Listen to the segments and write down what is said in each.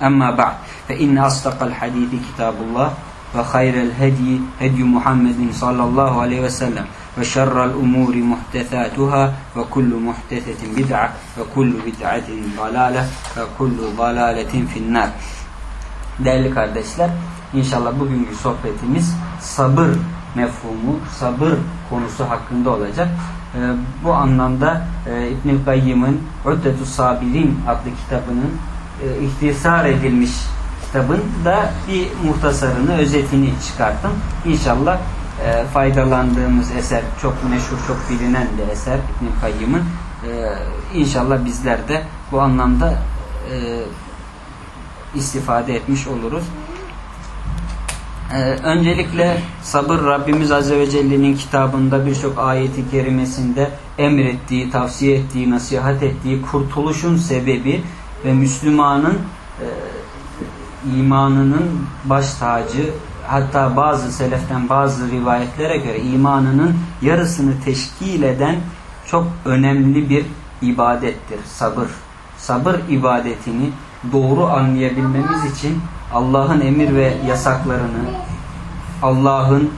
Amma ba'd fe inne astakal hadithi kitabullah ve hayrel hediyi hedyu Muhammedin sallallahu aleyhi ve sellem ve şerrel umuri muhtesatuhâ ve kullu muhtesetin bid'a ve kullu bid'atin dalale ve kullu dalaletin finnâr. Değerli kardeşler, inşallah bugünkü sohbetimiz sabır mefhumu, sabır konusu hakkında olacak. E, bu anlamda e, İbn-i Kayyım'ın Uddetu Sabirin adlı kitabının e, ihtisar edilmiş kitabın da bir muhtasarını, özetini çıkarttım. İnşallah e, faydalandığımız eser, çok meşhur, çok bilinen de eser İbn-i Kayyım'ın. E, inşallah bizler de bu anlamda e, istifade etmiş oluruz. Ee, öncelikle sabır Rabbimiz Azze ve Celle'nin kitabında birçok ayeti kerimesinde emrettiği, tavsiye ettiği, nasihat ettiği kurtuluşun sebebi ve Müslümanın e, imanının baş tacı hatta bazı seleften bazı rivayetlere göre imanının yarısını teşkil eden çok önemli bir ibadettir. Sabır. Sabır ibadetini doğru anlayabilmemiz için Allah'ın emir ve yasaklarını, Allah'ın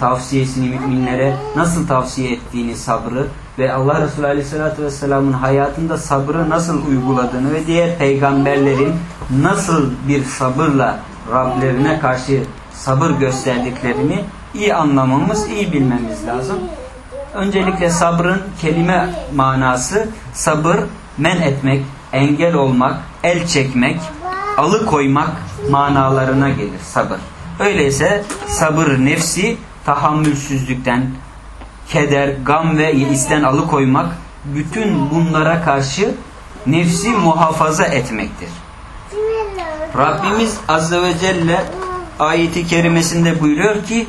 tavsiyesini müminlere nasıl tavsiye ettiğini sabrı ve Allah Resulü Aleyhisselatü Vesselam'ın hayatında sabrı nasıl uyguladığını ve diğer peygamberlerin nasıl bir sabırla Rablerine karşı sabır gösterdiklerini iyi anlamamız, iyi bilmemiz lazım. Öncelikle sabrın kelime manası sabır men etmek, engel olmak, el çekmek, alıkoymak manalarına gelir sabır. Öyleyse sabır nefsi tahammülsüzlükten, keder, gam ve isten alıkoymak bütün bunlara karşı nefsi muhafaza etmektir. Rabbimiz Azze ve Celle ayeti kerimesinde buyuruyor ki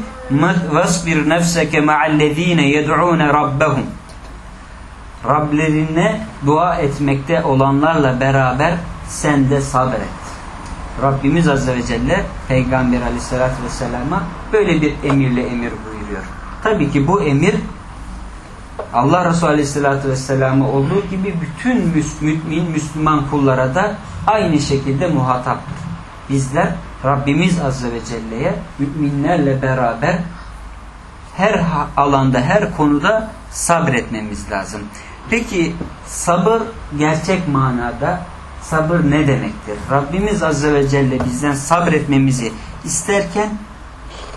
وَاسْبِرْ نَفْسَكَ مَعَ الَّذ۪ينَ يَدْعُونَ رَبَّهُمْ Rablerine dua etmekte olanlarla beraber sen de sabret. Rabbimiz Azze ve Celle Peygamber Aleyhisselatü Vesselam'a böyle bir emirle emir buyuruyor. Tabii ki bu emir Allah Resulü Aleyhisselatü Vesselam'a olduğu gibi bütün mümin, Müslüman kullara da aynı şekilde muhataptır. Bizler Rabbimiz Azze ve Celle'ye müminlerle beraber her alanda, her konuda sabretmemiz lazım. Peki sabır gerçek manada sabır ne demektir? Rabbimiz Azze ve Celle bizden sabretmemizi isterken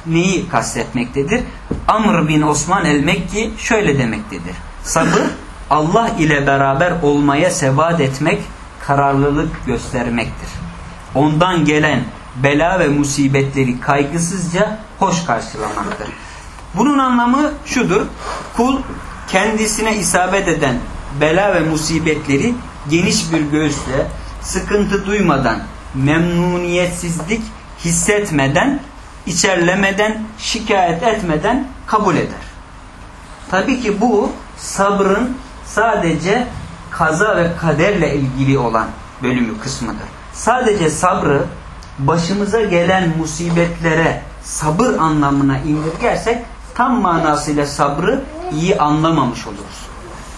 neyi kastetmektedir? Amr bin Osman el-Mekki şöyle demektedir. Sabır Allah ile beraber olmaya sebat etmek, kararlılık göstermektir. Ondan gelen bela ve musibetleri kaygısızca hoş karşılamaktır. Bunun anlamı şudur. Kul kendisine isabet eden bela ve musibetleri geniş bir göğüsle sıkıntı duymadan, memnuniyetsizlik hissetmeden, içerlemeden, şikayet etmeden kabul eder. Tabii ki bu sabrın sadece kaza ve kaderle ilgili olan bölümü kısmıdır. Sadece sabrı başımıza gelen musibetlere sabır anlamına indirgersek tam manasıyla sabrı iyi anlamamış oluruz.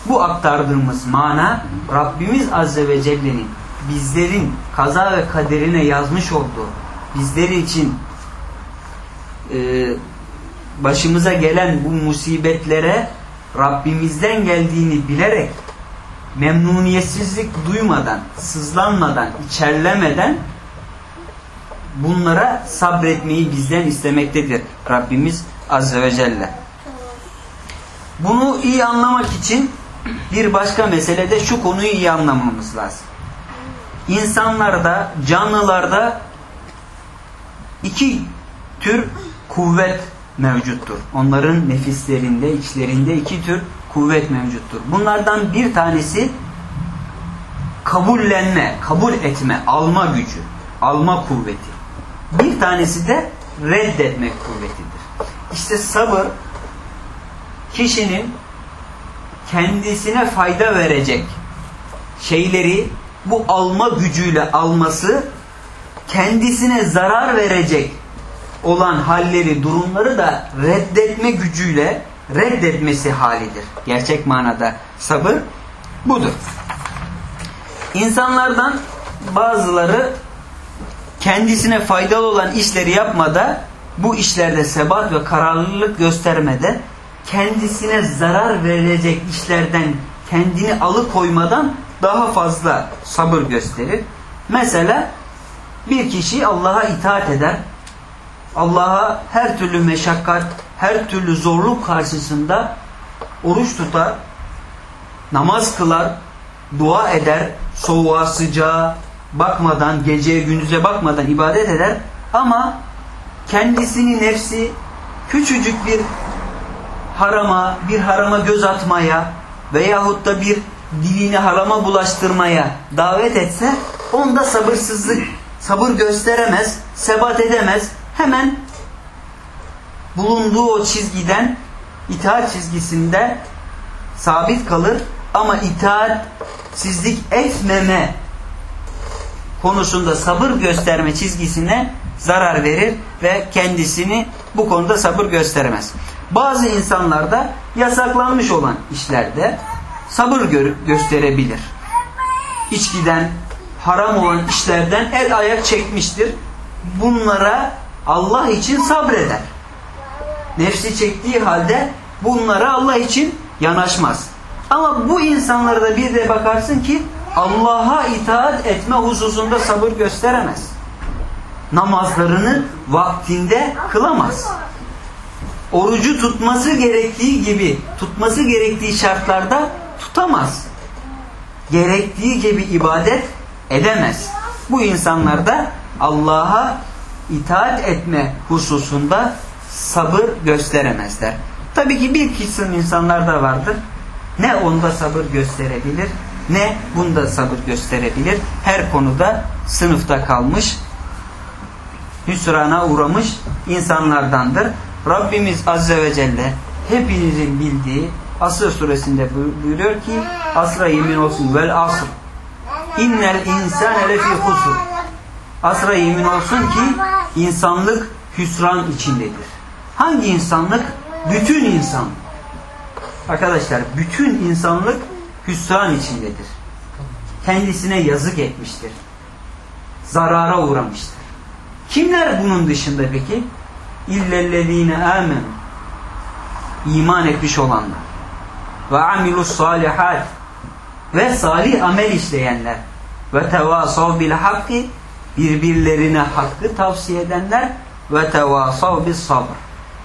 Bu aktardığımız mana Rabbimiz Azze ve Celle'nin bizlerin kaza ve kaderine yazmış olduğu bizler için e, başımıza gelen bu musibetlere Rabbimizden geldiğini bilerek memnuniyetsizlik duymadan, sızlanmadan, içerlemeden bunlara sabretmeyi bizden istemektedir Rabbimiz Azze ve Celle. Bunu iyi anlamak için bir başka mesele de şu konuyu iyi anlamamız lazım. İnsanlarda, canlılarda iki tür kuvvet mevcuttur. Onların nefislerinde, içlerinde iki tür kuvvet mevcuttur. Bunlardan bir tanesi kabullenme, kabul etme, alma gücü, alma kuvveti. Bir tanesi de reddetmek kuvvetidir. İşte sabır kişinin kendisine fayda verecek şeyleri bu alma gücüyle alması kendisine zarar verecek olan halleri, durumları da reddetme gücüyle reddetmesi halidir. Gerçek manada sabır budur. İnsanlardan bazıları kendisine faydalı olan işleri yapmada, bu işlerde sebat ve kararlılık göstermede, kendisine zarar verecek işlerden kendini alıkoymadan daha fazla sabır gösterir. Mesela bir kişi Allah'a itaat eder, Allah'a her türlü meşakkat, her türlü zorluk karşısında oruç tutar, namaz kılar, dua eder, soğuğa sıcağa bakmadan, geceye gündüze bakmadan ibadet eder ama kendisini nefsi küçücük bir harama, bir harama göz atmaya veyahut da bir dilini harama bulaştırmaya davet etse onda sabırsızlık, sabır gösteremez, sebat edemez. Hemen bulunduğu o çizgiden itaat çizgisinde sabit kalır ama itaatsizlik etmeme konusunda sabır gösterme çizgisine zarar verir ve kendisini bu konuda sabır gösteremez. Bazı insanlarda yasaklanmış olan işlerde sabır gö gösterebilir. İçkiden, haram olan işlerden el ayak çekmiştir. Bunlara Allah için sabreder. Nefsi çektiği halde bunlara Allah için yanaşmaz. Ama bu insanlara da bir de bakarsın ki Allah'a itaat etme hususunda sabır gösteremez. Namazlarını vaktinde kılamaz. Orucu tutması gerektiği gibi, tutması gerektiği şartlarda tutamaz. Gerektiği gibi ibadet edemez. Bu insanlarda Allah'a itaat etme hususunda sabır gösteremezler. Tabii ki bir kısım insanlar da vardır. Ne onda sabır gösterebilir ne bunda sabır gösterebilir. Her konuda sınıfta kalmış, hüsrana uğramış insanlardandır. Rabbimiz Azze ve Celle hepinizin bildiği Asr suresinde buyuruyor ki asra yemin olsun vel asr innel insane lefi husur asra yemin olsun ki insanlık hüsran içindedir. Hangi insanlık? Bütün insanlık. Arkadaşlar bütün insanlık hüsran içindedir. Kendisine yazık etmiştir. Zarara uğramıştır. Kimler bunun dışında peki? İllellezine amen. İman etmiş olanlar. Ve amilus salihat. Ve salih amel işleyenler. Ve tevasav bil hakkı. Birbirlerine hakkı tavsiye edenler. Ve tevasav bis sabr.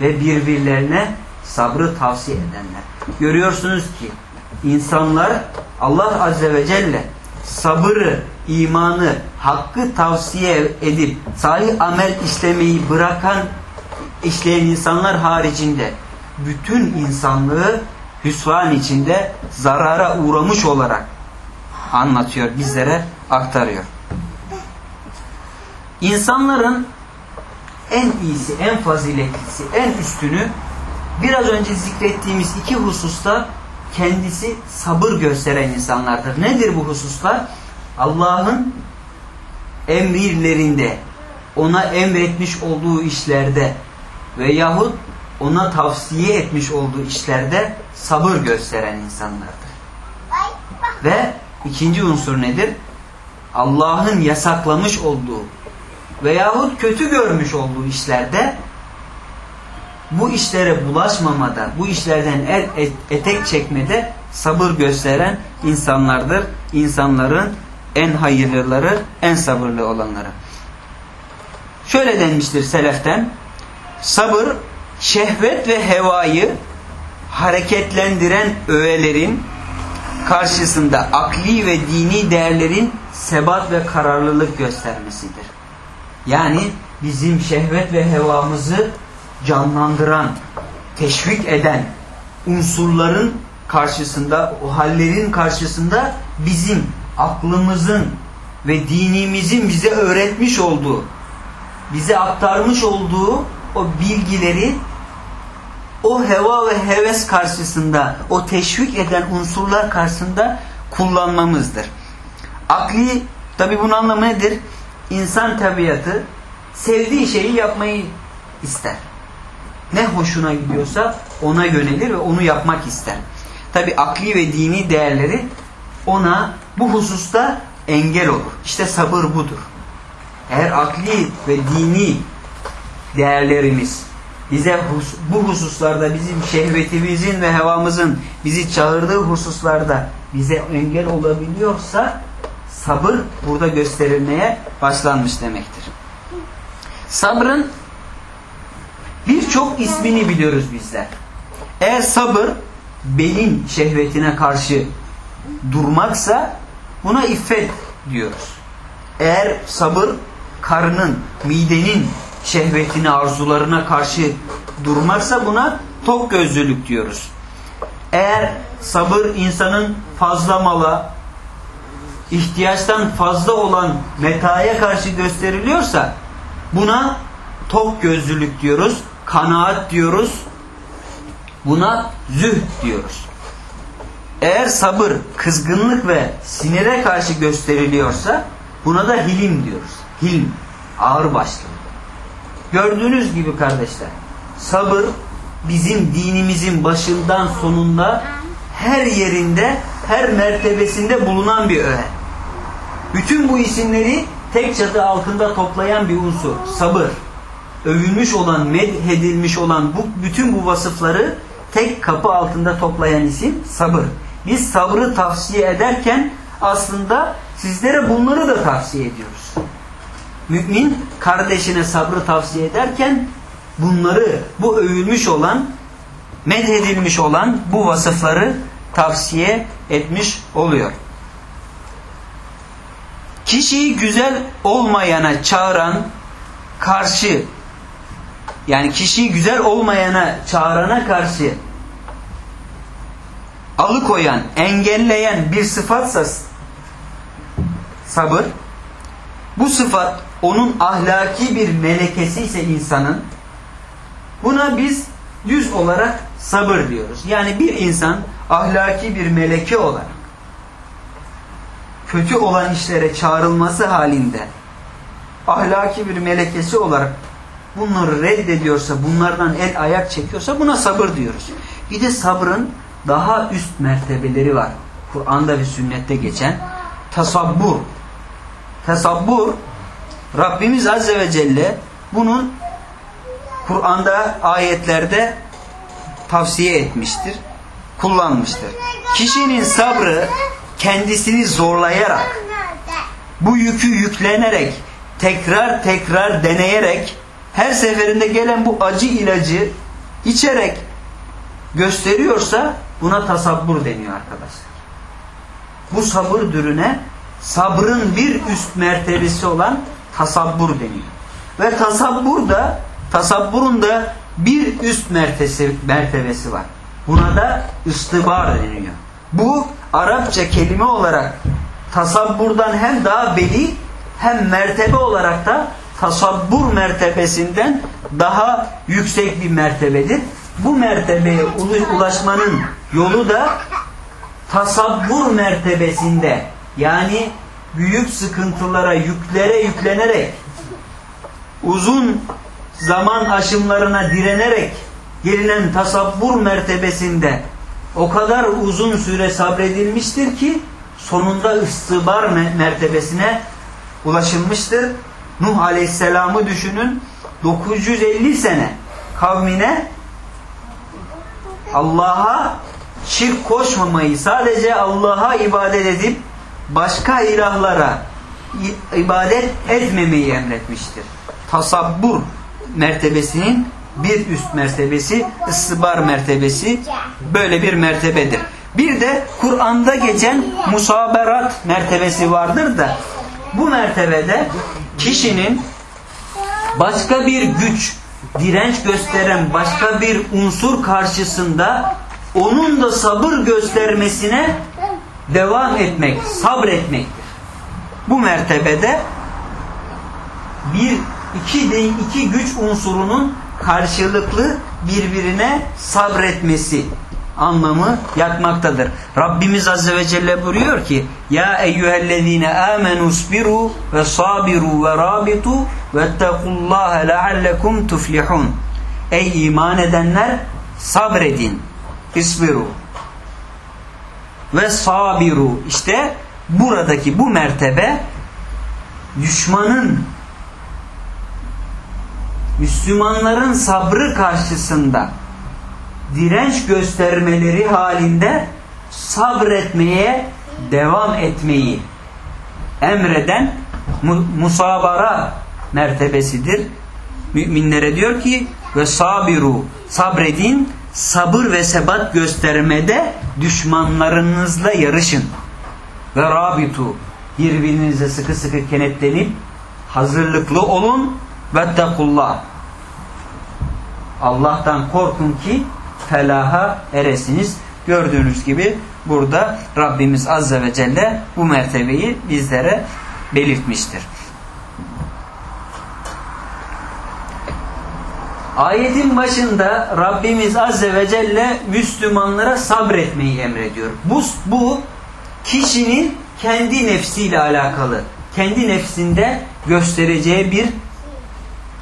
Ve birbirlerine sabrı tavsiye edenler. Görüyorsunuz ki insanlar Allah Azze ve Celle sabırı, imanı, hakkı tavsiye edip salih amel işlemeyi bırakan işleyen insanlar haricinde bütün insanlığı hüsran içinde zarara uğramış olarak anlatıyor, bizlere aktarıyor. İnsanların en iyisi, en faziletlisi, en üstünü biraz önce zikrettiğimiz iki hususta kendisi sabır gösteren insanlardır. Nedir bu hususlar? Allah'ın emirlerinde, ona emretmiş olduğu işlerde veyahut ona tavsiye etmiş olduğu işlerde sabır gösteren insanlardır. Ve ikinci unsur nedir? Allah'ın yasaklamış olduğu veyahut kötü görmüş olduğu işlerde bu işlere bulaşmamada, bu işlerden el etek çekmede sabır gösteren insanlardır. İnsanların en hayırlıları, en sabırlı olanları. Şöyle denmiştir seleften. Sabır şehvet ve hevayı hareketlendiren öğelerin karşısında akli ve dini değerlerin sebat ve kararlılık göstermesidir. Yani bizim şehvet ve hevamızı canlandıran, teşvik eden unsurların karşısında, o hallerin karşısında bizim aklımızın ve dinimizin bize öğretmiş olduğu, bize aktarmış olduğu o bilgileri o heva ve heves karşısında, o teşvik eden unsurlar karşısında kullanmamızdır. Akli, tabi bunun anlamı nedir? İnsan tabiatı sevdiği şeyi yapmayı ister. Ne hoşuna gidiyorsa ona yönelir ve onu yapmak ister. Tabi akli ve dini değerleri ona bu hususta engel olur. İşte sabır budur. Eğer akli ve dini değerlerimiz bize hus bu hususlarda bizim şehvetimizin ve hevamızın bizi çağırdığı hususlarda bize engel olabiliyorsa sabır burada gösterilmeye başlanmış demektir. Sabrın birçok ismini biliyoruz bizler. Eğer sabır belin şehvetine karşı durmaksa buna iffet diyoruz. Eğer sabır karının, midenin şehvetine, arzularına karşı durmaksa buna tok gözlülük diyoruz. Eğer sabır insanın fazla mala, ihtiyaçtan fazla olan metaya karşı gösteriliyorsa buna tok gözlülük diyoruz, kanaat diyoruz, buna zühd diyoruz. Eğer sabır, kızgınlık ve sinire karşı gösteriliyorsa buna da hilim diyoruz. Hilm, ağır başlı. Gördüğünüz gibi kardeşler, sabır bizim dinimizin başından sonunda her yerinde, her mertebesinde bulunan bir öğe. Bütün bu isimleri tek çatı altında toplayan bir unsur. Sabır. Övülmüş olan, medhedilmiş olan bu bütün bu vasıfları tek kapı altında toplayan isim sabır. Biz sabrı tavsiye ederken aslında sizlere bunları da tavsiye ediyoruz. Mümin kardeşine sabrı tavsiye ederken bunları, bu övülmüş olan, medhedilmiş olan bu vasıfları tavsiye etmiş oluyor. Kişiyi güzel olmayana çağıran karşı yani kişiyi güzel olmayana çağırana karşı alıkoyan, engelleyen bir sıfatsa sabır bu sıfat onun ahlaki bir melekesi ise insanın buna biz yüz olarak sabır diyoruz. Yani bir insan ahlaki bir meleke olarak kötü olan işlere çağrılması halinde ahlaki bir melekesi olarak bunları reddediyorsa, bunlardan el ayak çekiyorsa buna sabır diyoruz. Bir de sabrın daha üst mertebeleri var. Kur'an'da ve sünnette geçen tasabbur. Tasabbur Rabbimiz Azze ve Celle bunun Kur'an'da ayetlerde tavsiye etmiştir, kullanmıştır. Kişinin sabrı kendisini zorlayarak, bu yükü yüklenerek, tekrar tekrar deneyerek, her seferinde gelen bu acı ilacı içerek gösteriyorsa buna tasabbur deniyor arkadaşlar. Bu sabır türüne sabrın bir üst mertebesi olan tasabbur deniyor. Ve tasabbur da tasabburun da bir üst mertebesi, mertebesi var. Buna da ıstıbar deniyor. Bu Arapça kelime olarak tasabburdan hem daha beli hem mertebe olarak da tasabbur mertebesinden daha yüksek bir mertebedir. Bu mertebeye ulaşmanın yolu da tasabbur mertebesinde yani büyük sıkıntılara, yüklere yüklenerek uzun zaman aşımlarına direnerek gelinen tasabbur mertebesinde o kadar uzun süre sabredilmiştir ki sonunda ıstıbar mertebesine ulaşılmıştır. Nuh Aleyhisselam'ı düşünün 950 sene kavmine Allah'a şirk koşmamayı sadece Allah'a ibadet edip başka ilahlara ibadet etmemeyi emretmiştir. tasabbur mertebesinin bir üst mertebesi, ısıbar mertebesi böyle bir mertebedir. Bir de Kur'an'da geçen musaberat mertebesi vardır da bu mertebede kişinin başka bir güç, direnç gösteren başka bir unsur karşısında onun da sabır göstermesine devam etmek, sabretmektir. Bu mertebede bir iki, iki güç unsurunun karşılıklı birbirine sabretmesi anlamı yatmaktadır. Rabbimiz Azze ve Celle buyuruyor ki Ya eyyühellezine amenu sbiru ve sabiru ve rabitu ve ettekullaha leallekum tuflihun Ey iman edenler sabredin. İsbiru ve sabiru işte buradaki bu mertebe düşmanın Müslümanların sabrı karşısında direnç göstermeleri halinde sabretmeye devam etmeyi emreden musabara mertebesidir. Müminlere diyor ki ve sabiru sabredin sabır ve sebat göstermede düşmanlarınızla yarışın. Ve rabitu birbirinize sıkı sıkı kenetlenip hazırlıklı olun vettekullah Allah'tan korkun ki felaha eresiniz. Gördüğünüz gibi burada Rabbimiz Azze ve Celle bu mertebeyi bizlere belirtmiştir. Ayetin başında Rabbimiz Azze ve Celle Müslümanlara sabretmeyi emrediyor. Bu, bu kişinin kendi nefsiyle alakalı, kendi nefsinde göstereceği bir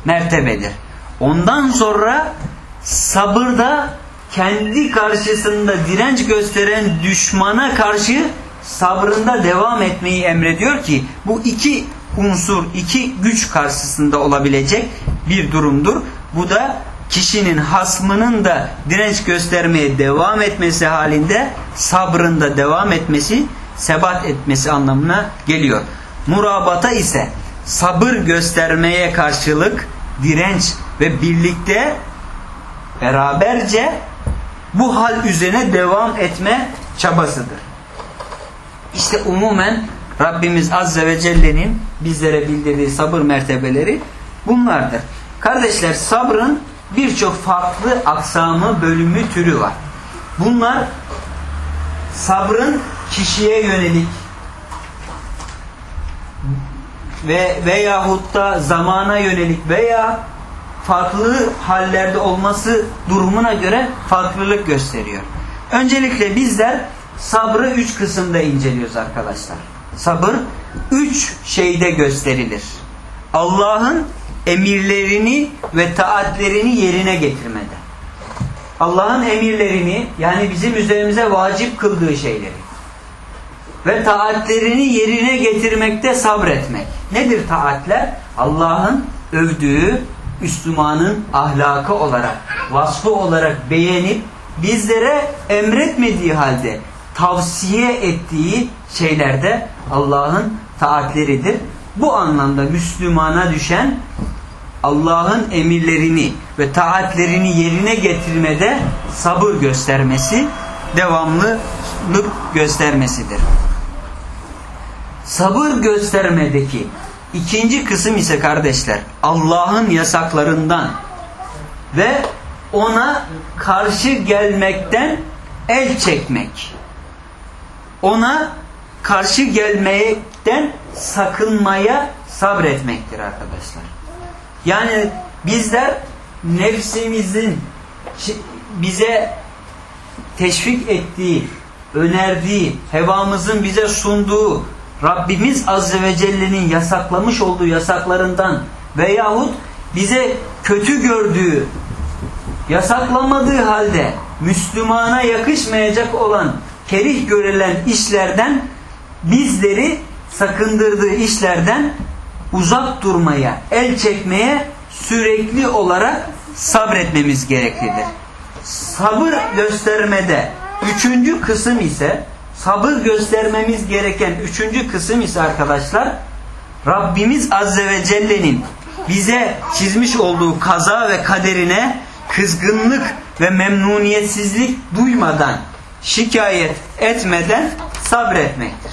mertebedir. Ondan sonra sabırda kendi karşısında direnç gösteren düşmana karşı sabrında devam etmeyi emrediyor ki bu iki unsur, iki güç karşısında olabilecek bir durumdur. Bu da kişinin hasmının da direnç göstermeye devam etmesi halinde sabrında devam etmesi, sebat etmesi anlamına geliyor. Murabata ise sabır göstermeye karşılık direnç ve birlikte beraberce bu hal üzerine devam etme çabasıdır. İşte umumen Rabbimiz Azze ve Celle'nin bizlere bildirdiği sabır mertebeleri bunlardır. Kardeşler sabrın birçok farklı aksamı, bölümü, türü var. Bunlar sabrın kişiye yönelik ve veyahut da zamana yönelik veya farklı hallerde olması durumuna göre farklılık gösteriyor. Öncelikle bizler sabrı üç kısımda inceliyoruz arkadaşlar. Sabır üç şeyde gösterilir. Allah'ın emirlerini ve taatlerini yerine getirmede. Allah'ın emirlerini yani bizim üzerimize vacip kıldığı şeyleri ve taatlerini yerine getirmekte sabretmek. Nedir taatler? Allah'ın övdüğü Müslümanın ahlakı olarak, vasfı olarak beğenip bizlere emretmediği halde tavsiye ettiği şeylerde Allah'ın taatleridir. Bu anlamda Müslümana düşen Allah'ın emirlerini ve taatlerini yerine getirmede sabır göstermesi, devamlılık göstermesidir. Sabır göstermedeki ikinci kısım ise kardeşler Allah'ın yasaklarından ve ona karşı gelmekten el çekmek. Ona karşı gelmekten sakınmaya sabretmektir arkadaşlar. Yani bizler nefsimizin bize teşvik ettiği, önerdiği, hevamızın bize sunduğu Rabbimiz Azze ve Celle'nin yasaklamış olduğu yasaklarından veyahut bize kötü gördüğü, yasaklamadığı halde Müslümana yakışmayacak olan kerih görülen işlerden bizleri sakındırdığı işlerden uzak durmaya, el çekmeye sürekli olarak sabretmemiz gereklidir. Sabır göstermede üçüncü kısım ise sabır göstermemiz gereken üçüncü kısım ise arkadaşlar Rabbimiz Azze ve Celle'nin bize çizmiş olduğu kaza ve kaderine kızgınlık ve memnuniyetsizlik duymadan, şikayet etmeden sabretmektir.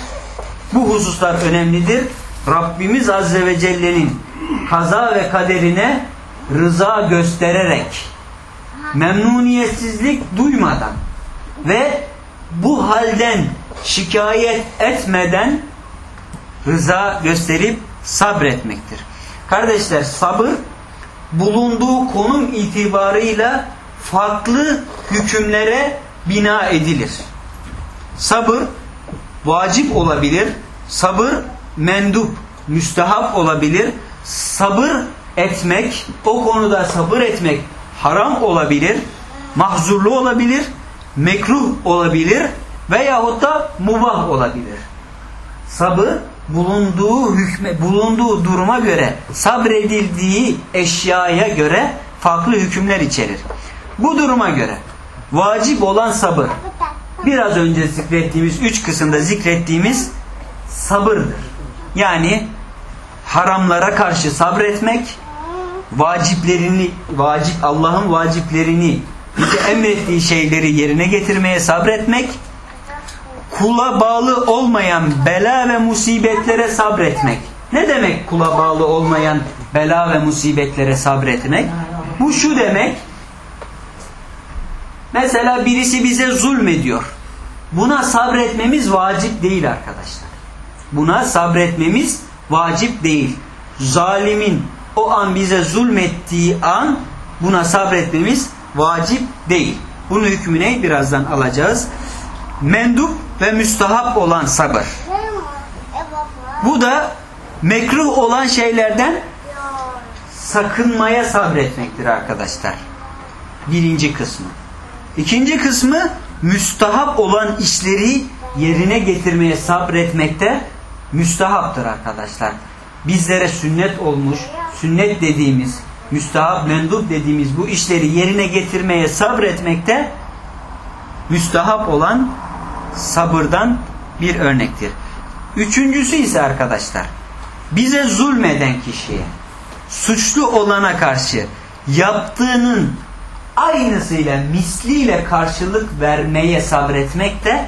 Bu hususlar önemlidir. Rabbimiz Azze ve Celle'nin kaza ve kaderine rıza göstererek, memnuniyetsizlik duymadan ve bu halden şikayet etmeden rıza gösterip sabretmektir. Kardeşler sabır bulunduğu konum itibarıyla farklı hükümlere bina edilir. Sabır vacip olabilir, sabır mendup, müstehap olabilir, sabır etmek, o konuda sabır etmek haram olabilir, mahzurlu olabilir, mekruh olabilir veyahut da mubah olabilir. Sabır bulunduğu hükme, bulunduğu duruma göre sabredildiği eşyaya göre farklı hükümler içerir. Bu duruma göre vacip olan sabır biraz önce zikrettiğimiz üç kısımda zikrettiğimiz sabırdır. Yani haramlara karşı sabretmek, vaciplerini, vacip Allah'ın vaciplerini bize emrettiği şeyleri yerine getirmeye sabretmek, kula bağlı olmayan bela ve musibetlere sabretmek. Ne demek kula bağlı olmayan bela ve musibetlere sabretmek? Bu şu demek, mesela birisi bize zulmediyor. Buna sabretmemiz vacip değil arkadaşlar. Buna sabretmemiz vacip değil. Zalimin o an bize zulmettiği an buna sabretmemiz vacip değil. Bunun hükmüne birazdan alacağız. Mendup ve müstahap olan sabır. Bu da mekruh olan şeylerden sakınmaya sabretmektir arkadaşlar. Birinci kısmı. İkinci kısmı müstahap olan işleri yerine getirmeye sabretmekte müstahaptır arkadaşlar. Bizlere sünnet olmuş, sünnet dediğimiz, müstahap, mendup dediğimiz bu işleri yerine getirmeye sabretmekte müstahap olan sabırdan bir örnektir. Üçüncüsü ise arkadaşlar, bize zulmeden kişiye, suçlu olana karşı yaptığının aynısıyla, misliyle karşılık vermeye sabretmek de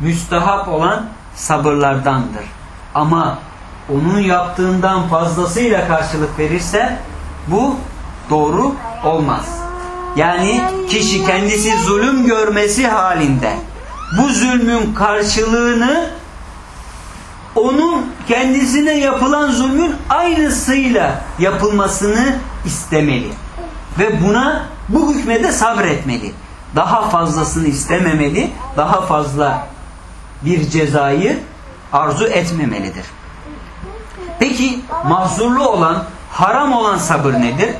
müstahap olan sabırlardandır. Ama onun yaptığından fazlasıyla karşılık verirse bu doğru olmaz. Yani kişi kendisi zulüm görmesi halinde bu zulmün karşılığını onun kendisine yapılan zulmün aynısıyla yapılmasını istemeli. Ve buna bu hükmede sabretmeli. Daha fazlasını istememeli, daha fazla bir cezayı arzu etmemelidir. Peki mahzurlu olan, haram olan sabır nedir?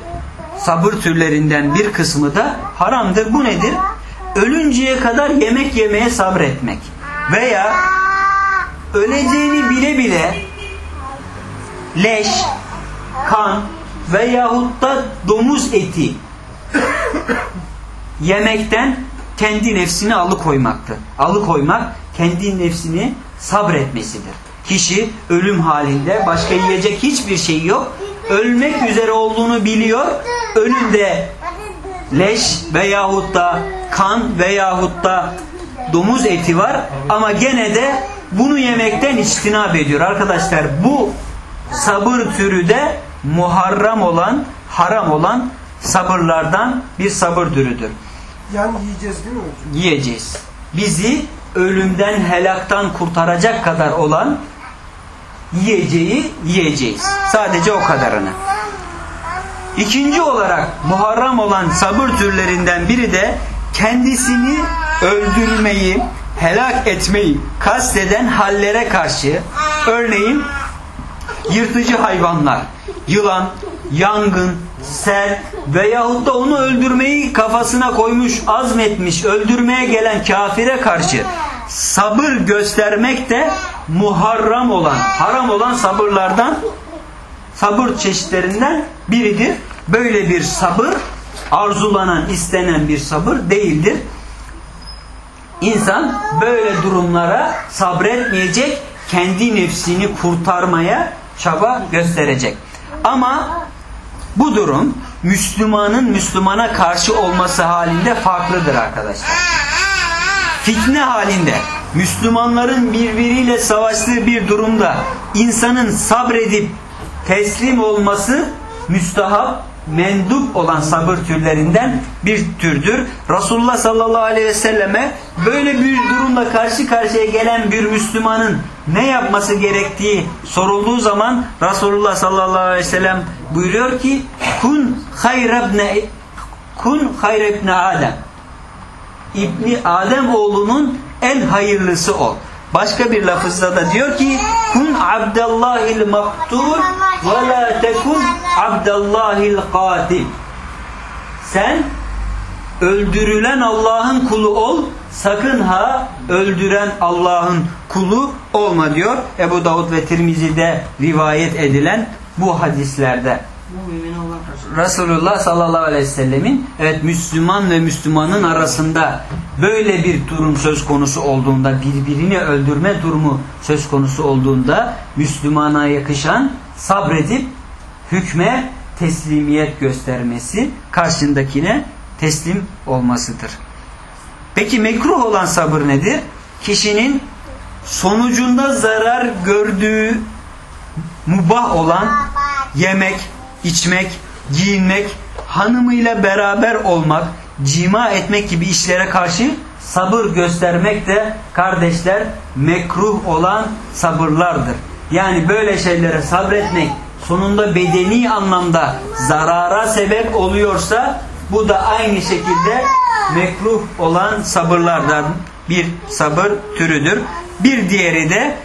Sabır türlerinden bir kısmı da haramdır. Bu nedir? Ölünceye kadar yemek yemeye sabretmek. Veya öleceğini bile bile leş, kan veyahut da domuz eti yemekten kendi nefsini alıkoymaktır. Alıkoymak kendi nefsini sabretmesidir. Kişi ölüm halinde başka yiyecek hiçbir şey yok. Ölmek üzere olduğunu biliyor. Önünde leş veyahut da kan veyahut da domuz eti var ama gene de bunu yemekten içtinap ediyor. Arkadaşlar bu sabır türü de muharram olan, haram olan sabırlardan bir sabır türüdür. Yani yiyeceğiz değil mi hocam? Yiyeceğiz. Bizi ölümden, helaktan kurtaracak kadar olan yiyeceği yiyeceğiz. Sadece o kadarını. İkinci olarak muharram olan sabır türlerinden biri de kendisini öldürmeyi, helak etmeyi kasteden hallere karşı örneğin yırtıcı hayvanlar, yılan, yangın, sel veyahut da onu öldürmeyi kafasına koymuş, azmetmiş, öldürmeye gelen kafire karşı sabır göstermek de muharram olan, haram olan sabırlardan sabır çeşitlerinden biridir. Böyle bir sabır arzulanan, istenen bir sabır değildir. İnsan böyle durumlara sabretmeyecek, kendi nefsini kurtarmaya çaba gösterecek. Ama bu durum Müslümanın Müslümana karşı olması halinde farklıdır arkadaşlar. Fitne halinde Müslümanların birbiriyle savaştığı bir durumda insanın sabredip teslim olması müstahap, mendup olan sabır türlerinden bir türdür. Resulullah sallallahu aleyhi ve selleme böyle bir durumla karşı karşıya gelen bir Müslümanın ne yapması gerektiği sorulduğu zaman Resulullah sallallahu aleyhi ve sellem buyuruyor ki kun hayrabne kun hayrebne Adem İbni Adem oğlunun en hayırlısı ol. Başka bir lafızda da diyor ki kun abdallahil maktul ve la tekun abdallahil katil. Sen öldürülen Allah'ın kulu ol, sakın ha öldüren Allah'ın kulu olma diyor. Ebu Davud ve Tirmizi'de rivayet edilen bu hadislerde. Resulullah sallallahu aleyhi ve sellemin evet Müslüman ve Müslümanın arasında böyle bir durum söz konusu olduğunda birbirini öldürme durumu söz konusu olduğunda Müslümana yakışan sabredip hükme teslimiyet göstermesi karşındakine teslim olmasıdır. Peki mekruh olan sabır nedir? Kişinin sonucunda zarar gördüğü mubah olan yemek, içmek, giyinmek, hanımıyla beraber olmak, cima etmek gibi işlere karşı sabır göstermek de kardeşler mekruh olan sabırlardır. Yani böyle şeylere sabretmek sonunda bedeni anlamda zarara sebep oluyorsa bu da aynı şekilde mekruh olan sabırlardan bir sabır türüdür. Bir diğeri de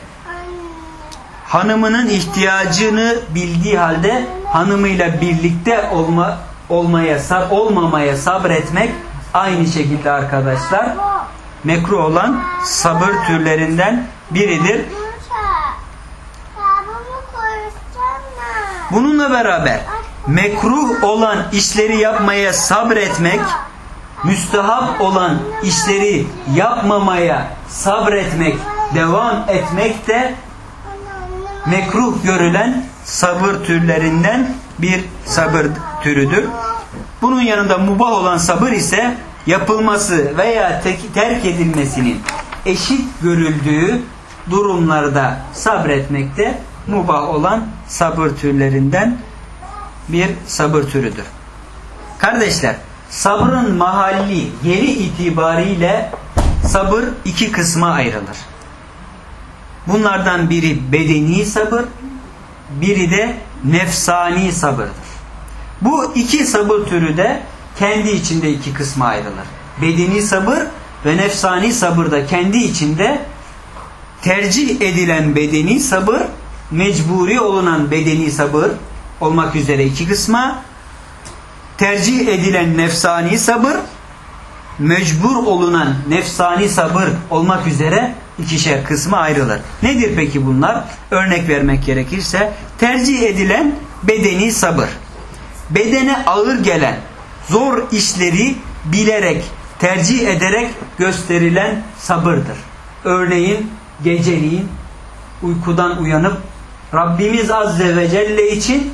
hanımının ihtiyacını bildiği halde hanımıyla birlikte olma olmaya olmamaya sabretmek aynı şekilde arkadaşlar mekruh olan sabır türlerinden biridir. Bununla beraber mekruh olan işleri yapmaya sabretmek, müstehap olan işleri yapmamaya sabretmek, devam etmek de mekruh görülen sabır türlerinden bir sabır türüdür. Bunun yanında mubah olan sabır ise yapılması veya terk edilmesinin eşit görüldüğü durumlarda sabretmekte mubah olan sabır türlerinden bir sabır türüdür. Kardeşler, sabrın mahalli yeri itibariyle sabır iki kısma ayrılır. Bunlardan biri bedeni sabır, biri de nefsani sabırdır. Bu iki sabır türü de kendi içinde iki kısma ayrılır. Bedeni sabır ve nefsani sabır da kendi içinde tercih edilen bedeni sabır, mecburi olunan bedeni sabır olmak üzere iki kısma, tercih edilen nefsani sabır, mecbur olunan nefsani sabır olmak üzere ikişer kısmı ayrılır. Nedir peki bunlar? Örnek vermek gerekirse tercih edilen bedeni sabır. Bedene ağır gelen zor işleri bilerek, tercih ederek gösterilen sabırdır. Örneğin geceliğin uykudan uyanıp Rabbimiz Azze ve Celle için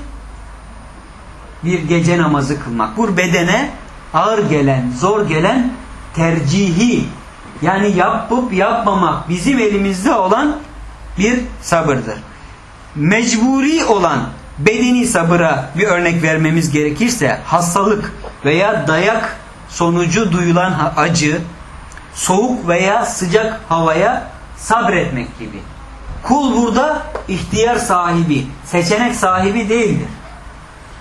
bir gece namazı kılmak. Bu bedene ağır gelen, zor gelen tercihi yani yapıp yapmamak bizim elimizde olan bir sabırdır. Mecburi olan bedeni sabıra bir örnek vermemiz gerekirse hastalık veya dayak sonucu duyulan acı, soğuk veya sıcak havaya sabretmek gibi. Kul burada ihtiyar sahibi, seçenek sahibi değildir.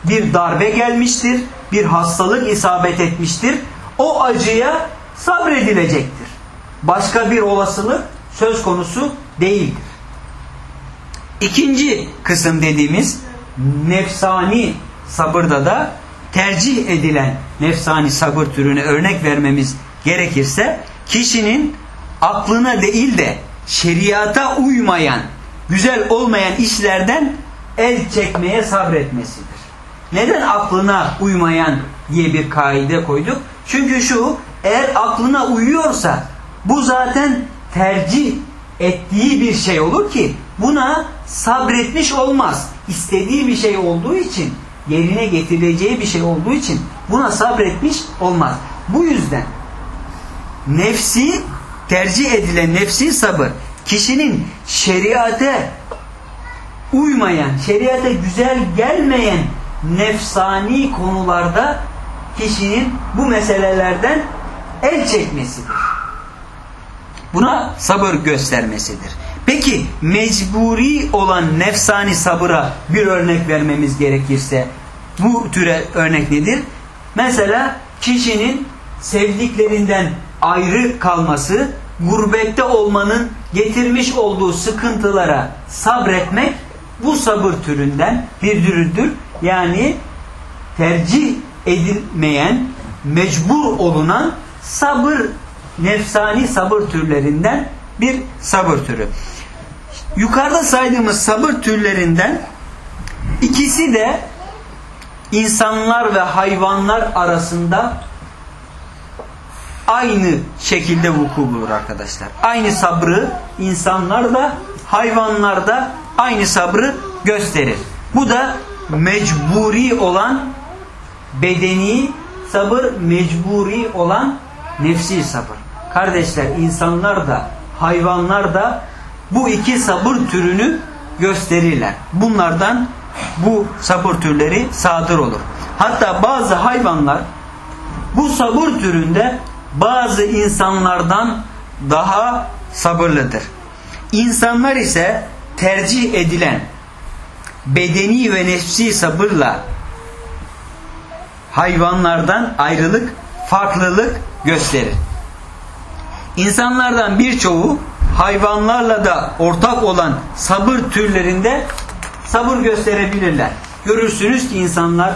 Bir darbe gelmiştir, bir hastalık isabet etmiştir. O acıya sabredilecektir. Başka bir olasılık söz konusu değildir. İkinci kısım dediğimiz nefsani sabırda da tercih edilen nefsani sabır türüne örnek vermemiz gerekirse kişinin aklına değil de şeriata uymayan, güzel olmayan işlerden el çekmeye sabretmesidir. Neden aklına uymayan diye bir kaide koyduk? Çünkü şu, eğer aklına uyuyorsa bu zaten tercih ettiği bir şey olur ki buna sabretmiş olmaz. istediği bir şey olduğu için, yerine getireceği bir şey olduğu için buna sabretmiş olmaz. Bu yüzden nefsi tercih edilen nefsi sabır kişinin şeriate uymayan, şeriate güzel gelmeyen nefsani konularda kişinin bu meselelerden el çekmesidir. Buna sabır göstermesidir. Peki mecburi olan nefsani sabıra bir örnek vermemiz gerekirse bu türe örnek nedir? Mesela kişinin sevdiklerinden ayrı kalması, gurbette olmanın getirmiş olduğu sıkıntılara sabretmek bu sabır türünden bir türüdür. Yani tercih edilmeyen, mecbur olunan sabır, nefsani sabır türlerinden bir sabır türü. Yukarıda saydığımız sabır türlerinden ikisi de insanlar ve hayvanlar arasında aynı şekilde vuku bulur arkadaşlar. Aynı sabrı insanlar da hayvanlar da aynı sabrı gösterir. Bu da mecburi olan bedeni sabır, mecburi olan nefsi sabır. Kardeşler insanlar da hayvanlar da bu iki sabır türünü gösterirler. Bunlardan bu sabır türleri sadır olur. Hatta bazı hayvanlar bu sabır türünde bazı insanlardan daha sabırlıdır. İnsanlar ise tercih edilen bedeni ve nefsi sabırla hayvanlardan ayrılık, farklılık gösterir. İnsanlardan birçoğu hayvanlarla da ortak olan sabır türlerinde sabır gösterebilirler. Görürsünüz ki insanlar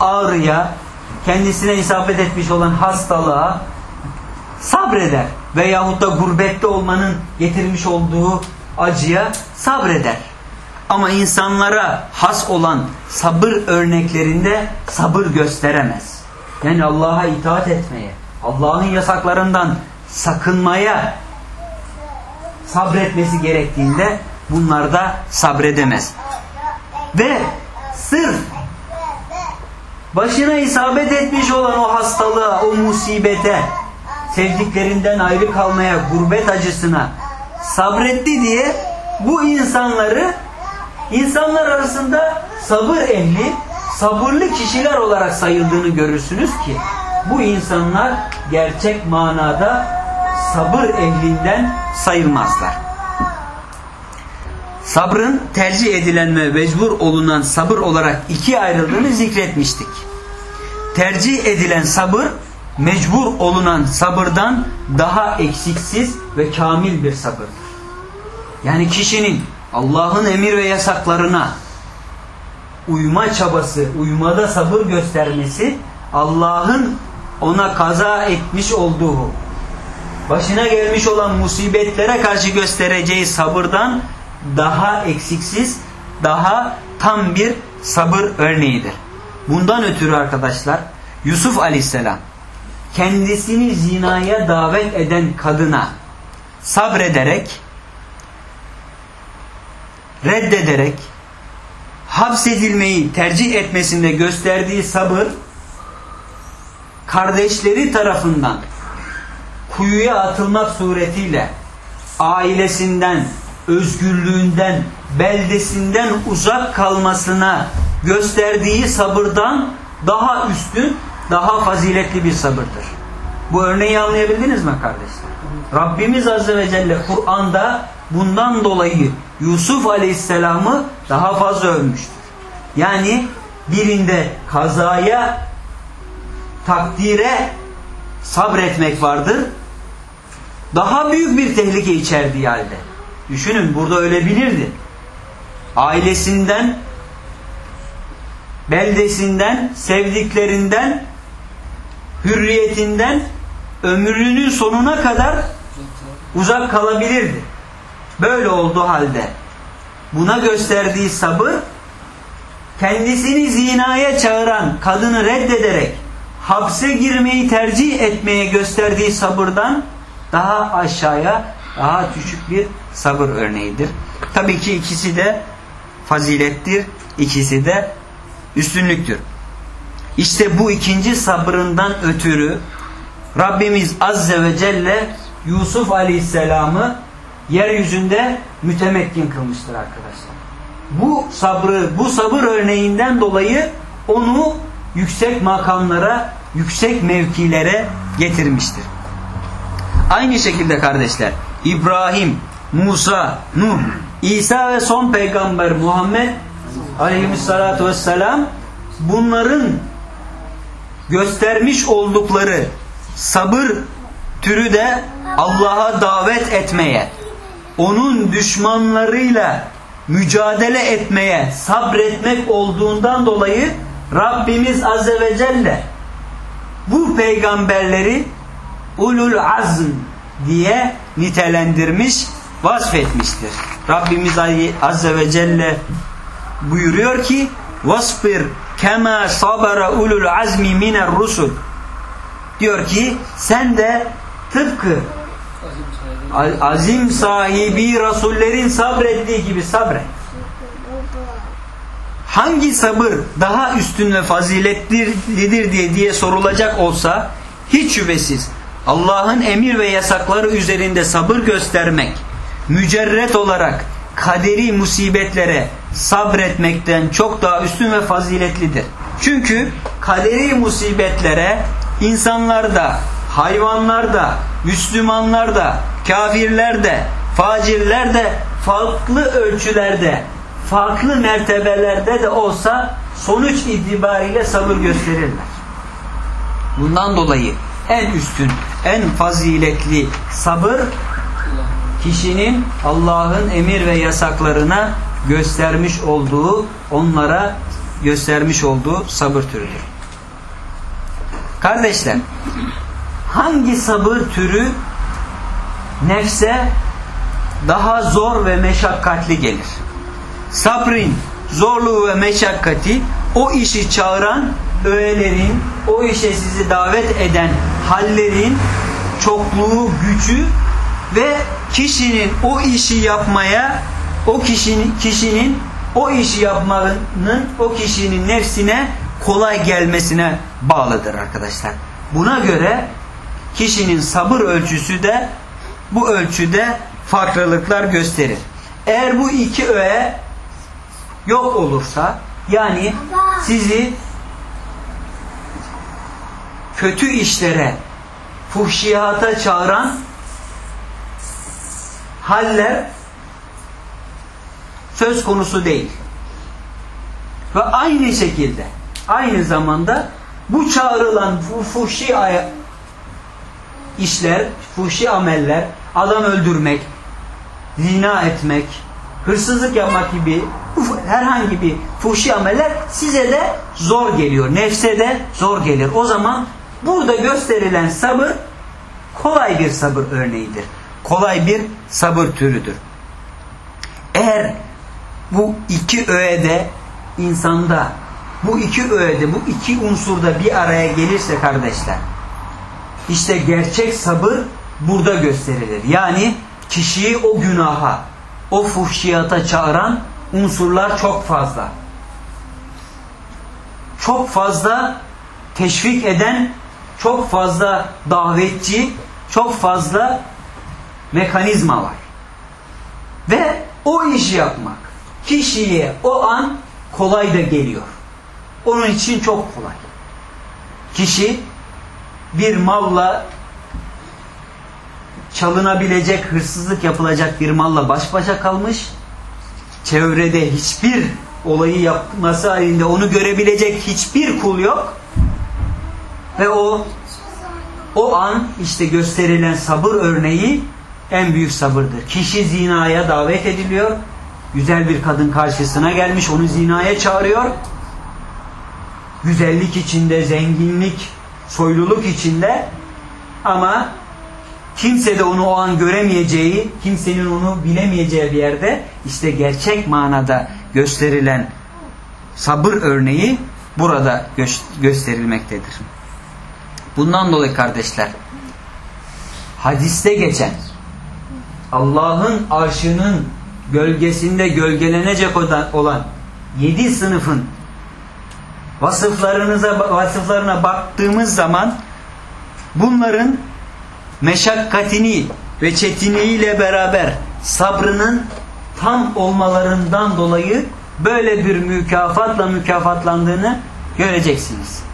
ağrıya, kendisine isabet etmiş olan hastalığa sabreder. Veyahut da gurbette olmanın getirmiş olduğu acıya sabreder. Ama insanlara has olan sabır örneklerinde sabır gösteremez. Yani Allah'a itaat etmeye, Allah'ın yasaklarından sakınmaya sabretmesi gerektiğinde bunlarda sabredemez. Ve sırf başına isabet etmiş olan o hastalığa, o musibete, sevdiklerinden ayrı kalmaya, gurbet acısına sabretti diye bu insanları insanlar arasında sabır ehli, sabırlı kişiler olarak sayıldığını görürsünüz ki bu insanlar gerçek manada sabır ehlinden sayılmazlar. Sabrın tercih edilen ve mecbur olunan sabır olarak ikiye ayrıldığını zikretmiştik. Tercih edilen sabır mecbur olunan sabırdan daha eksiksiz ve kamil bir sabırdır. Yani kişinin Allah'ın emir ve yasaklarına uyma çabası, uymada sabır göstermesi Allah'ın ona kaza etmiş olduğu başına gelmiş olan musibetlere karşı göstereceği sabırdan daha eksiksiz, daha tam bir sabır örneğidir. Bundan ötürü arkadaşlar Yusuf Aleyhisselam kendisini zinaya davet eden kadına sabrederek reddederek hapsedilmeyi tercih etmesinde gösterdiği sabır kardeşleri tarafından kuyuya atılmak suretiyle ailesinden, özgürlüğünden, beldesinden uzak kalmasına gösterdiği sabırdan daha üstün, daha faziletli bir sabırdır. Bu örneği anlayabildiniz mi kardeşler? Rabbimiz Azze ve Celle Kur'an'da bundan dolayı Yusuf Aleyhisselam'ı daha fazla övmüştür. Yani birinde kazaya, takdire sabretmek vardır. Daha büyük bir tehlike içerdiği halde. Düşünün burada ölebilirdi. Ailesinden, beldesinden, sevdiklerinden, hürriyetinden ömrünün sonuna kadar uzak kalabilirdi. Böyle olduğu halde buna gösterdiği sabır kendisini zinaya çağıran kadını reddederek hapse girmeyi tercih etmeye gösterdiği sabırdan daha aşağıya daha küçük bir sabır örneğidir. Tabii ki ikisi de fazilettir, ikisi de üstünlüktür. İşte bu ikinci sabrından ötürü Rabbimiz Azze ve Celle Yusuf Aleyhisselam'ı yeryüzünde mütemekkin kılmıştır arkadaşlar. Bu sabrı, bu sabır örneğinden dolayı onu yüksek makamlara, yüksek mevkilere getirmiştir. Aynı şekilde kardeşler İbrahim, Musa, Nuh, İsa ve son peygamber Muhammed aleyhissalatu vesselam bunların göstermiş oldukları sabır türü de Allah'a davet etmeye, onun düşmanlarıyla mücadele etmeye, sabretmek olduğundan dolayı Rabbimiz Azze ve Celle bu peygamberleri ulul azm diye nitelendirmiş, vasfetmiştir. Rabbimiz Azze ve Celle buyuruyor ki vasfir kema sabara ulul azmi miner rusul diyor ki sen de tıpkı azim sahibi rasullerin sabrettiği gibi sabret. Hangi sabır daha üstün ve faziletlidir diye diye sorulacak olsa hiç şüphesiz Allah'ın emir ve yasakları üzerinde sabır göstermek, mücerret olarak kaderi musibetlere sabretmekten çok daha üstün ve faziletlidir. Çünkü kaderi musibetlere insanlar da, hayvanlar da, Müslümanlar da, kafirler de, facirler de farklı ölçülerde, farklı mertebelerde de olsa sonuç itibariyle sabır gösterirler. Bundan dolayı en üstün, en faziletli sabır kişinin Allah'ın emir ve yasaklarına göstermiş olduğu, onlara göstermiş olduğu sabır türüdür. Kardeşler, hangi sabır türü nefse daha zor ve meşakkatli gelir? Sabrın zorluğu ve meşakkati o işi çağıran öğelerin, o işe sizi davet eden hallerin çokluğu, gücü ve kişinin o işi yapmaya, o kişinin, kişinin o işi yapmanın o kişinin nefsine kolay gelmesine bağlıdır arkadaşlar. Buna göre kişinin sabır ölçüsü de bu ölçüde farklılıklar gösterir. Eğer bu iki öğe yok olursa yani sizi kötü işlere fuhşiyata çağıran haller söz konusu değil. Ve aynı şekilde aynı zamanda bu çağrılan fuhşi işler, fuhşi ameller, adam öldürmek, zina etmek, hırsızlık yapmak gibi herhangi bir fuhşi ameller size de zor geliyor. Nefse de zor gelir. O zaman burada gösterilen sabır kolay bir sabır örneğidir. Kolay bir sabır türüdür. Eğer bu iki öğede insanda bu iki öğede, bu iki unsurda bir araya gelirse kardeşler işte gerçek sabır burada gösterilir. Yani kişiyi o günaha, o fuhşiyata çağıran unsurlar çok fazla. Çok fazla teşvik eden, çok fazla davetçi, çok fazla mekanizma var. Ve o işi yapmak kişiye o an kolay da geliyor. Onun için çok kolay. Kişi bir malla çalınabilecek, hırsızlık yapılacak bir malla baş başa kalmış. Çevrede hiçbir olayı yapması halinde onu görebilecek hiçbir kul yok. Ve o o an işte gösterilen sabır örneği en büyük sabırdır. Kişi zinaya davet ediliyor. Güzel bir kadın karşısına gelmiş onu zinaya çağırıyor. Güzellik içinde, zenginlik, soyluluk içinde ama kimse de onu o an göremeyeceği, kimsenin onu bilemeyeceği bir yerde işte gerçek manada gösterilen sabır örneği burada gö gösterilmektedir. Bundan dolayı kardeşler hadiste geçen Allah'ın arşının gölgesinde gölgelenecek olan yedi sınıfın vasıflarınıza vasıflarına baktığımız zaman bunların meşakkatini ve çetinliğiyle beraber sabrının tam olmalarından dolayı böyle bir mükafatla mükafatlandığını göreceksiniz.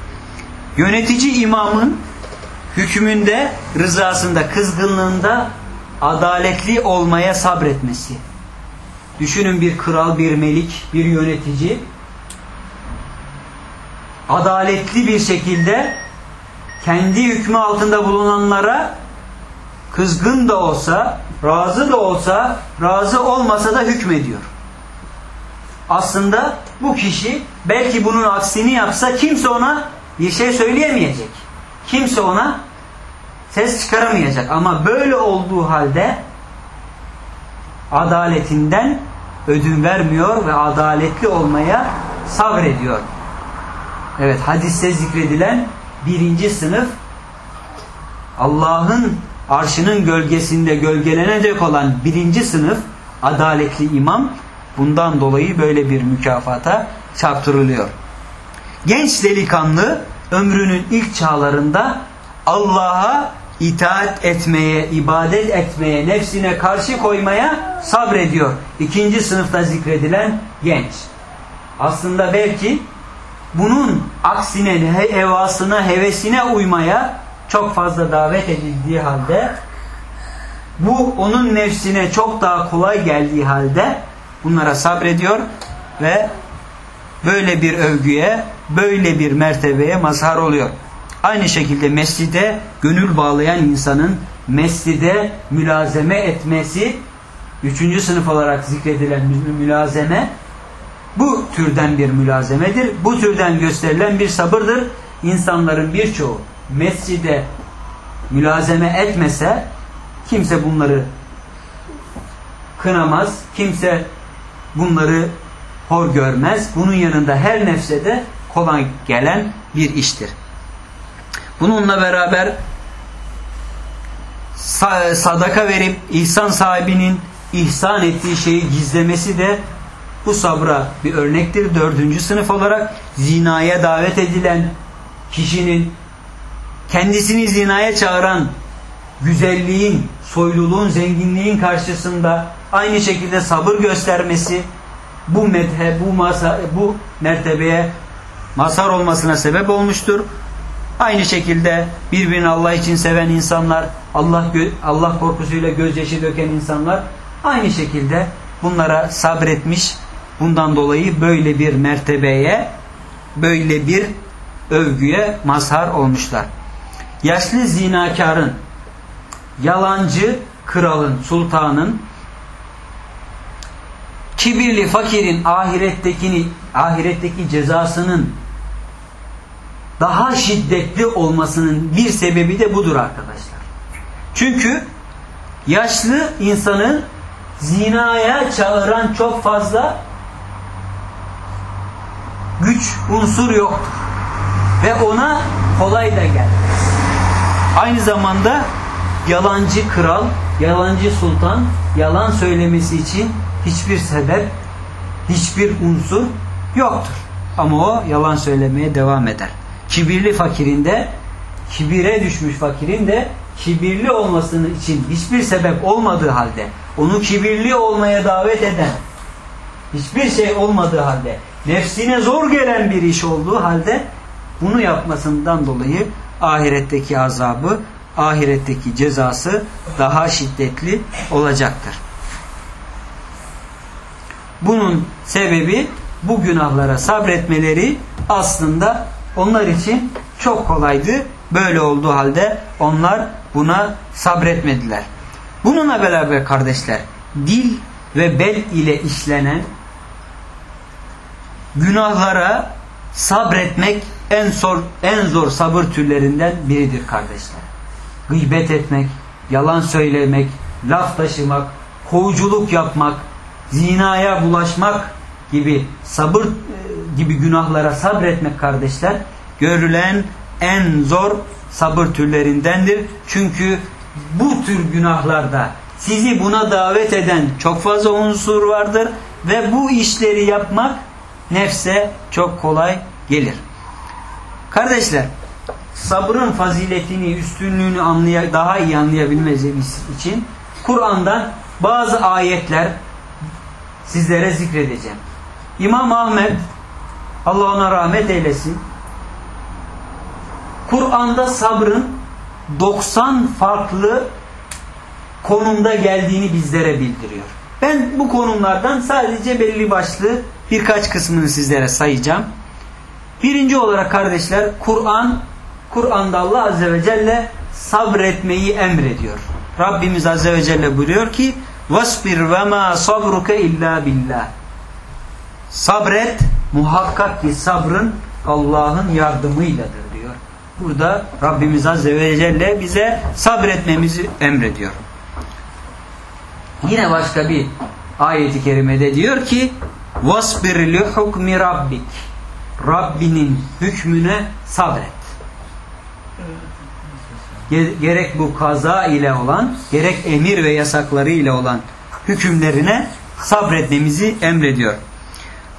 Yönetici imamın hükmünde, rızasında, kızgınlığında adaletli olmaya sabretmesi. Düşünün bir kral, bir melik, bir yönetici adaletli bir şekilde kendi hükmü altında bulunanlara kızgın da olsa, razı da olsa, razı olmasa da hükmediyor. Aslında bu kişi belki bunun aksini yapsa kimse ona bir şey söyleyemeyecek. Kimse ona ses çıkaramayacak. Ama böyle olduğu halde adaletinden ödün vermiyor ve adaletli olmaya sabrediyor. Evet hadiste zikredilen birinci sınıf Allah'ın arşının gölgesinde gölgelenecek olan birinci sınıf adaletli imam bundan dolayı böyle bir mükafata çarptırılıyor. Genç delikanlı ömrünün ilk çağlarında Allah'a itaat etmeye, ibadet etmeye, nefsine karşı koymaya sabrediyor. İkinci sınıfta zikredilen genç. Aslında belki bunun aksine hevasına, hevesine uymaya çok fazla davet edildiği halde bu onun nefsine çok daha kolay geldiği halde bunlara sabrediyor ve böyle bir övgüye, böyle bir mertebeye mazhar oluyor. Aynı şekilde mescide gönül bağlayan insanın mescide mülazeme etmesi, üçüncü sınıf olarak zikredilen mülazeme, bu türden bir mülazemedir. Bu türden gösterilen bir sabırdır. İnsanların birçoğu mescide mülazeme etmese kimse bunları kınamaz. Kimse bunları hor görmez. Bunun yanında her nefse de kolay gelen bir iştir. Bununla beraber sadaka verip ihsan sahibinin ihsan ettiği şeyi gizlemesi de bu sabra bir örnektir. Dördüncü sınıf olarak zinaya davet edilen kişinin kendisini zinaya çağıran güzelliğin, soyluluğun, zenginliğin karşısında aynı şekilde sabır göstermesi bu medhe, bu, masa, bu mertebeye mazhar olmasına sebep olmuştur. Aynı şekilde birbirini Allah için seven insanlar, Allah Allah korkusuyla gözyaşı döken insanlar aynı şekilde bunlara sabretmiş. Bundan dolayı böyle bir mertebeye, böyle bir övgüye mazhar olmuşlar. Yaşlı zinakarın, yalancı kralın, sultanın, kibirli fakirin ahirettekini, ahiretteki cezasının daha şiddetli olmasının bir sebebi de budur arkadaşlar. Çünkü yaşlı insanı zinaya çağıran çok fazla güç unsur yoktur. Ve ona kolay da gelmez. Aynı zamanda yalancı kral, yalancı sultan yalan söylemesi için hiçbir sebep, hiçbir unsur yoktur. Ama o yalan söylemeye devam eder. Kibirli fakirin de, kibire düşmüş fakirin de kibirli olmasının için hiçbir sebep olmadığı halde, onu kibirli olmaya davet eden, hiçbir şey olmadığı halde, nefsine zor gelen bir iş olduğu halde bunu yapmasından dolayı ahiretteki azabı, ahiretteki cezası daha şiddetli olacaktır. Bunun sebebi bu günahlara sabretmeleri aslında onlar için çok kolaydı. Böyle olduğu halde onlar buna sabretmediler. Bununla beraber kardeşler dil ve bel ile işlenen günahlara sabretmek en zor en zor sabır türlerinden biridir kardeşler. Gıybet etmek, yalan söylemek, laf taşımak, kovuculuk yapmak, zinaya bulaşmak gibi sabır e, gibi günahlara sabretmek kardeşler görülen en zor sabır türlerindendir. Çünkü bu tür günahlarda sizi buna davet eden çok fazla unsur vardır ve bu işleri yapmak nefse çok kolay gelir. Kardeşler, sabrın faziletini, üstünlüğünü anlay daha iyi anlayabilmemiz için Kur'an'dan bazı ayetler sizlere zikredeceğim. İmam Ahmet Allah ona rahmet eylesin. Kur'an'da sabrın 90 farklı konumda geldiğini bizlere bildiriyor. Ben bu konumlardan sadece belli başlı birkaç kısmını sizlere sayacağım. Birinci olarak kardeşler Kur'an Kur'an'da Allah Azze ve Celle sabretmeyi emrediyor. Rabbimiz Azze ve Celle buyuruyor ki Vasbir ve ma sabruke illa billah. Sabret muhakkak ki sabrın Allah'ın yardımıyladır diyor. Burada Rabbimiz Azze ve Celle bize sabretmemizi emrediyor. Yine başka bir ayeti kerimede diyor ki Vasbir li hukmi rabbik Rabbinin hükmüne sabret. Gerek bu kaza ile olan, gerek emir ve yasakları ile olan hükümlerine sabretmemizi emrediyor.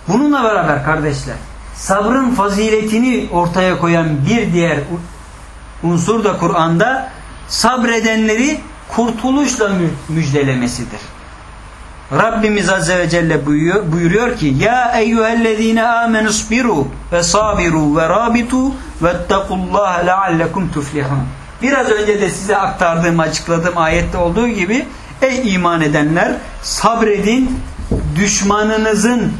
Bununla beraber kardeşler, sabrın faziletini ortaya koyan bir diğer unsur da Kur'an'da sabredenleri kurtuluşla müjdelemesidir. Rabbimiz Azze ve Celle buyuruyor, buyuruyor ki Ya eyyühellezine amenusbiru ve sabiru ve rabitu ve vettekullaha leallekum tuflihun Biraz önce de size aktardığım, açıkladığım ayette olduğu gibi Ey iman edenler sabredin düşmanınızın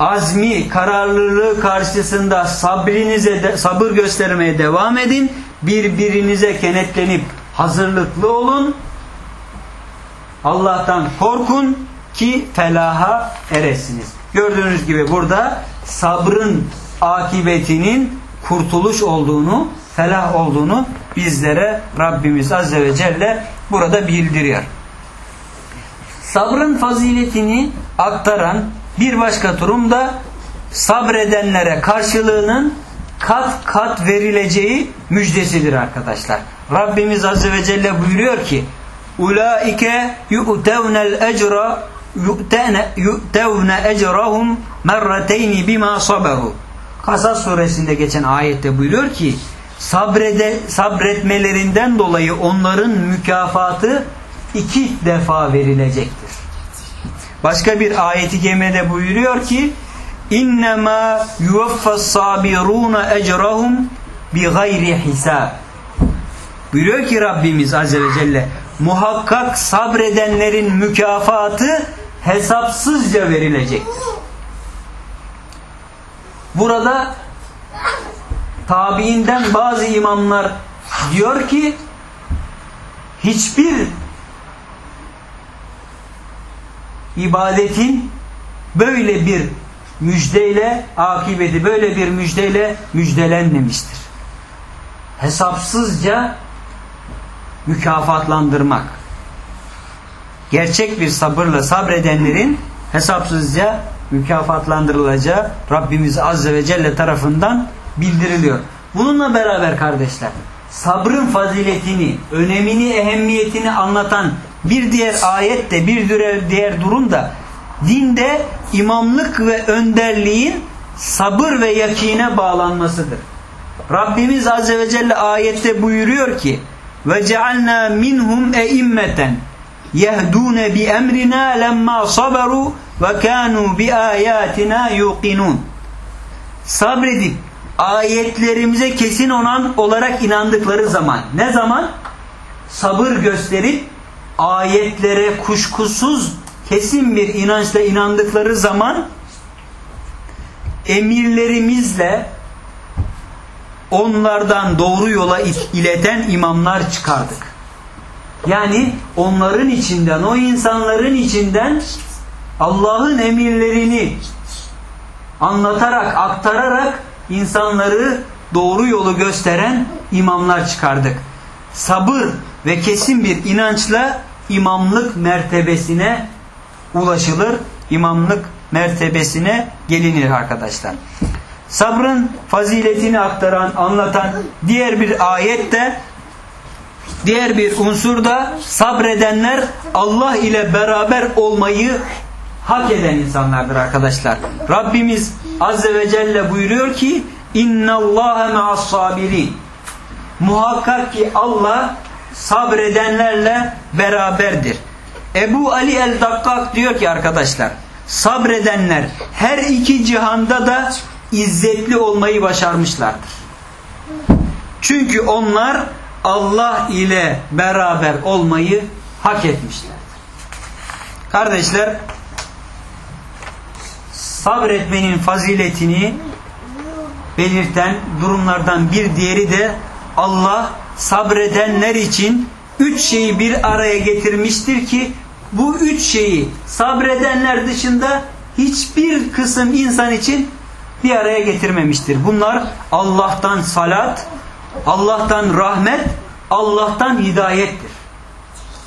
azmi, kararlılığı karşısında sabrinize de, sabır göstermeye devam edin. Birbirinize kenetlenip hazırlıklı olun. Allah'tan korkun ki felaha eresiniz. Gördüğünüz gibi burada sabrın akibetinin kurtuluş olduğunu, felah olduğunu bizlere Rabbimiz Azze ve Celle burada bildiriyor. Sabrın faziletini aktaran bir başka durumda sabredenlere karşılığının kat kat verileceği müjdesidir arkadaşlar. Rabbimiz Azze ve Celle buyuruyor ki Ulaike yu'tevnel ecra yu'tevne ecrahum merrateyni bima saberu. Kasas suresinde geçen ayette buyuruyor ki sabrede, sabretmelerinden dolayı onların mükafatı iki defa verilecektir. Başka bir ayeti kerimede buyuruyor ki yuvaffas sabiruna ecrahum bi gayri hisab. Buyuruyor ki Rabbimiz Azze ve Celle muhakkak sabredenlerin mükafatı hesapsızca verilecektir. Burada tabiinden bazı imamlar diyor ki hiçbir ibadetin böyle bir müjdeyle akibeti böyle bir müjdeyle müjdelenmemiştir. Hesapsızca mükafatlandırmak. Gerçek bir sabırla sabredenlerin hesapsızca mükafatlandırılacağı Rabbimiz Azze ve Celle tarafından bildiriliyor. Bununla beraber kardeşler sabrın faziletini, önemini, ehemmiyetini anlatan bir diğer ayet de bir diğer durum da dinde imamlık ve önderliğin sabır ve yakine bağlanmasıdır. Rabbimiz Azze ve Celle ayette buyuruyor ki ve cealna minhum eimmeten yehdune bi emrina lemma sabaru ve kanu bi ayatina yuqinun sabredip ayetlerimize kesin olan olarak inandıkları zaman ne zaman sabır gösterip ayetlere kuşkusuz kesin bir inançla inandıkları zaman emirlerimizle onlardan doğru yola ileten imamlar çıkardık. Yani onların içinden, o insanların içinden Allah'ın emirlerini anlatarak, aktararak insanları doğru yolu gösteren imamlar çıkardık. Sabır ve kesin bir inançla imamlık mertebesine ulaşılır. İmamlık mertebesine gelinir arkadaşlar. Sabrın faziletini aktaran, anlatan diğer bir ayette diğer bir unsur da sabredenler Allah ile beraber olmayı hak eden insanlardır arkadaşlar. Rabbimiz Azze ve Celle buyuruyor ki İnna Allaha ma'as sabirin. Muhakkak ki Allah sabredenlerle beraberdir. Ebu Ali el-Dakkak diyor ki arkadaşlar sabredenler her iki cihanda da izzetli olmayı başarmışlardır. Çünkü onlar Allah ile beraber olmayı hak etmişlerdir. Kardeşler sabretmenin faziletini belirten durumlardan bir diğeri de Allah sabredenler için üç şeyi bir araya getirmiştir ki bu üç şeyi sabredenler dışında hiçbir kısım insan için bir araya getirmemiştir. Bunlar Allah'tan salat, Allah'tan rahmet, Allah'tan hidayettir.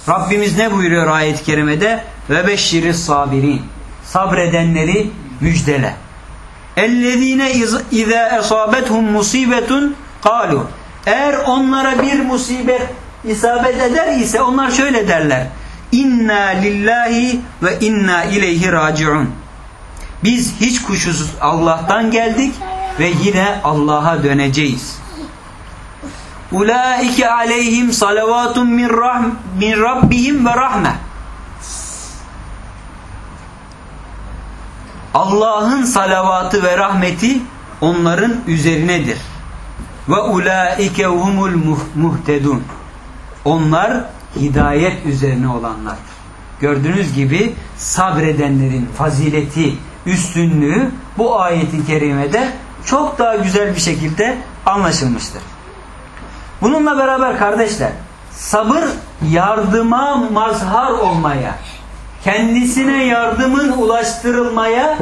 Rabbimiz ne buyuruyor ayet-i kerimede? Ve beşşiri sabirin. Sabredenleri müjdele. Ellezine izâ esâbethum musibetun kalu. Eğer onlara bir musibet isabet eder ise onlar şöyle derler. İnna lillahi ve inna ileyhi raciun. Biz hiç kuşkusuz Allah'tan geldik ve yine Allah'a döneceğiz. Ulaike aleyhim salavatun min, rahm, min rabbihim ve rahme. Allah'ın salavatı ve rahmeti onların üzerinedir. Ve ulaike humul muhtedun. Onlar hidayet üzerine olanlardır. Gördüğünüz gibi sabredenlerin fazileti, üstünlüğü bu ayetin kerimede çok daha güzel bir şekilde anlaşılmıştır. Bununla beraber kardeşler sabır yardıma mazhar olmaya, kendisine yardımın ulaştırılmaya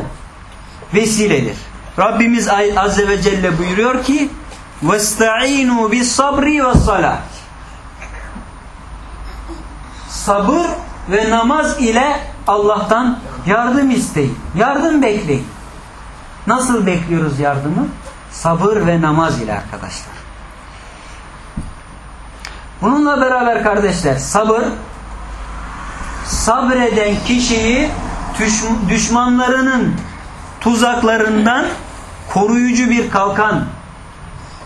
vesiledir. Rabbimiz Azze ve Celle buyuruyor ki وَاسْتَعِينُوا بِالصَّبْرِ وَالصَّلَاةِ Sabır ve namaz ile Allah'tan yardım isteyin. Yardım bekleyin. Nasıl bekliyoruz yardımı? Sabır ve namaz ile arkadaşlar. Bununla beraber kardeşler sabır sabreden kişiyi düşmanlarının tuzaklarından koruyucu bir kalkan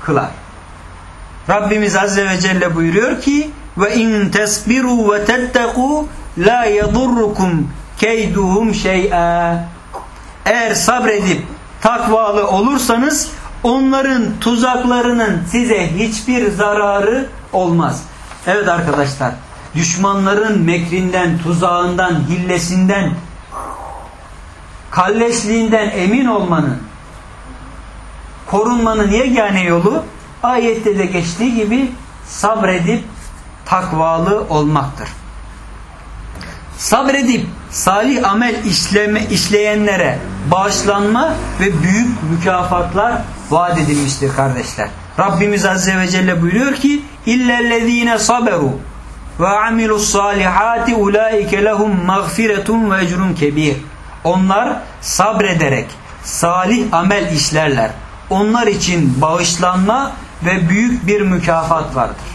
kılar. Rabbimiz Azze ve Celle buyuruyor ki ve in tesbiru ve tetteku la yadurrukum keyduhum şey'a eğer sabredip takvalı olursanız onların tuzaklarının size hiçbir zararı olmaz. Evet arkadaşlar düşmanların mekrinden, tuzağından, hillesinden, kalleşliğinden emin olmanın, korunmanın yegane yolu ayette de geçtiği gibi sabredip takvalı olmaktır. Sabredip salih amel işleme, işleyenlere bağışlanma ve büyük mükafatlar vaat edilmiştir kardeşler. Rabbimiz Azze ve Celle buyuruyor ki illellezine saberu ve amilus salihati ulaike lehum mağfiretun ve ecrun kebir. Onlar sabrederek salih amel işlerler. Onlar için bağışlanma ve büyük bir mükafat vardır.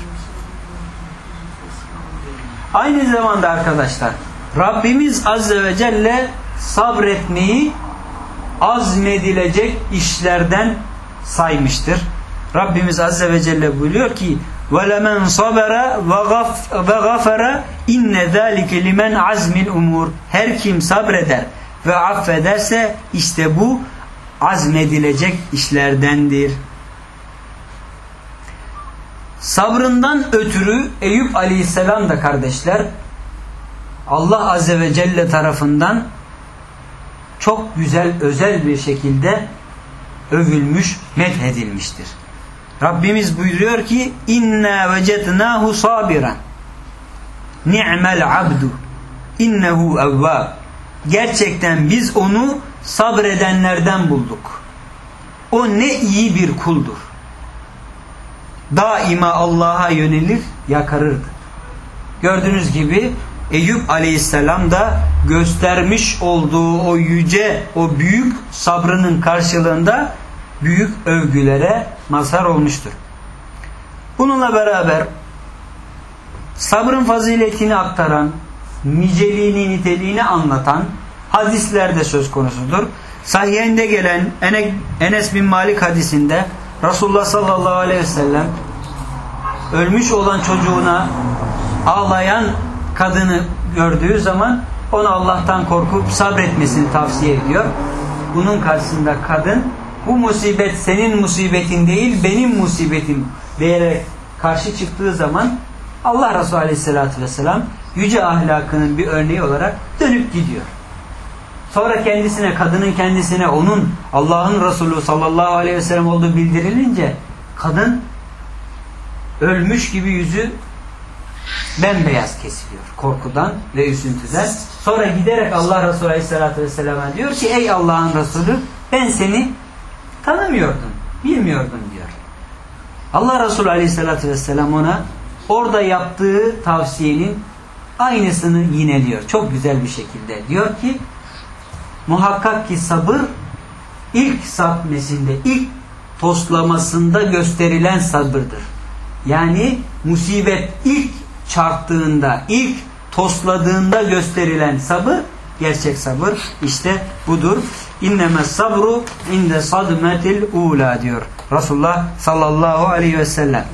Aynı zamanda arkadaşlar Rabbimiz Azze ve Celle sabretmeyi azmedilecek işlerden saymıştır. Rabbimiz Azze ve Celle buyuruyor ki ve lemen sabere ve gafere inne zâlike limen azmil umur. Her kim sabreder ve affederse işte bu azmedilecek işlerdendir. Sabrından ötürü Eyüp aleyhisselam da kardeşler Allah azze ve celle tarafından çok güzel özel bir şekilde övülmüş, methedilmiştir. Rabbimiz buyuruyor ki inna vecednahu sabiran ni'mel abdu innehu evvab gerçekten biz onu sabredenlerden bulduk. O ne iyi bir kuldur. Daima Allah'a yönelir, yakarırdı. Gördüğünüz gibi Eyüp aleyhisselam da göstermiş olduğu o yüce, o büyük sabrının karşılığında büyük övgülere mazhar olmuştur. Bununla beraber sabrın faziletini aktaran, niceliğini, niteliğini anlatan hadislerde söz konusudur. Sahihinde gelen Enes bin Malik hadisinde Resulullah sallallahu aleyhi ve sellem ölmüş olan çocuğuna ağlayan kadını gördüğü zaman ona Allah'tan korkup sabretmesini tavsiye ediyor. Bunun karşısında kadın bu musibet senin musibetin değil benim musibetim diyerek karşı çıktığı zaman Allah Resulü Aleyhisselatü Vesselam yüce ahlakının bir örneği olarak dönüp gidiyor. Sonra kendisine, kadının kendisine onun Allah'ın Resulü sallallahu aleyhi ve sellem olduğu bildirilince kadın ölmüş gibi yüzü bembeyaz kesiliyor korkudan ve üzüntüden. Sonra giderek Allah Resulü Aleyhisselatü Vesselam'a diyor ki ey Allah'ın Resulü ben seni tanımıyordum, bilmiyordum diyor. Allah Resulü Aleyhisselatü Vesselam ona orada yaptığı tavsiyenin aynısını yineliyor. Çok güzel bir şekilde. Diyor ki muhakkak ki sabır ilk sapmesinde, ilk toslamasında gösterilen sabırdır. Yani musibet ilk çarptığında, ilk tosladığında gösterilen sabır gerçek sabır işte budur. İnneme sabru inde sadmetil ula diyor Resulullah sallallahu aleyhi ve sellem.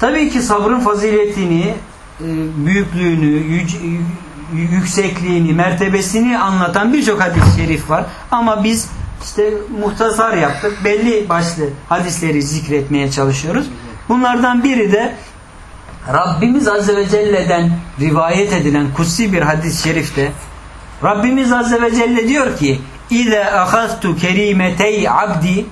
Tabii ki sabrın faziletini, e, büyüklüğünü, yüksekliğini, mertebesini anlatan birçok hadis-i şerif var. Ama biz işte muhtasar yaptık. Belli başlı hadisleri zikretmeye çalışıyoruz. Bunlardan biri de Rabbimiz Azze ve Celle'den rivayet edilen kutsi bir hadis-i şerifte Rabbimiz Azze ve Celle diyor ki İze ahaztu kerimetey abdi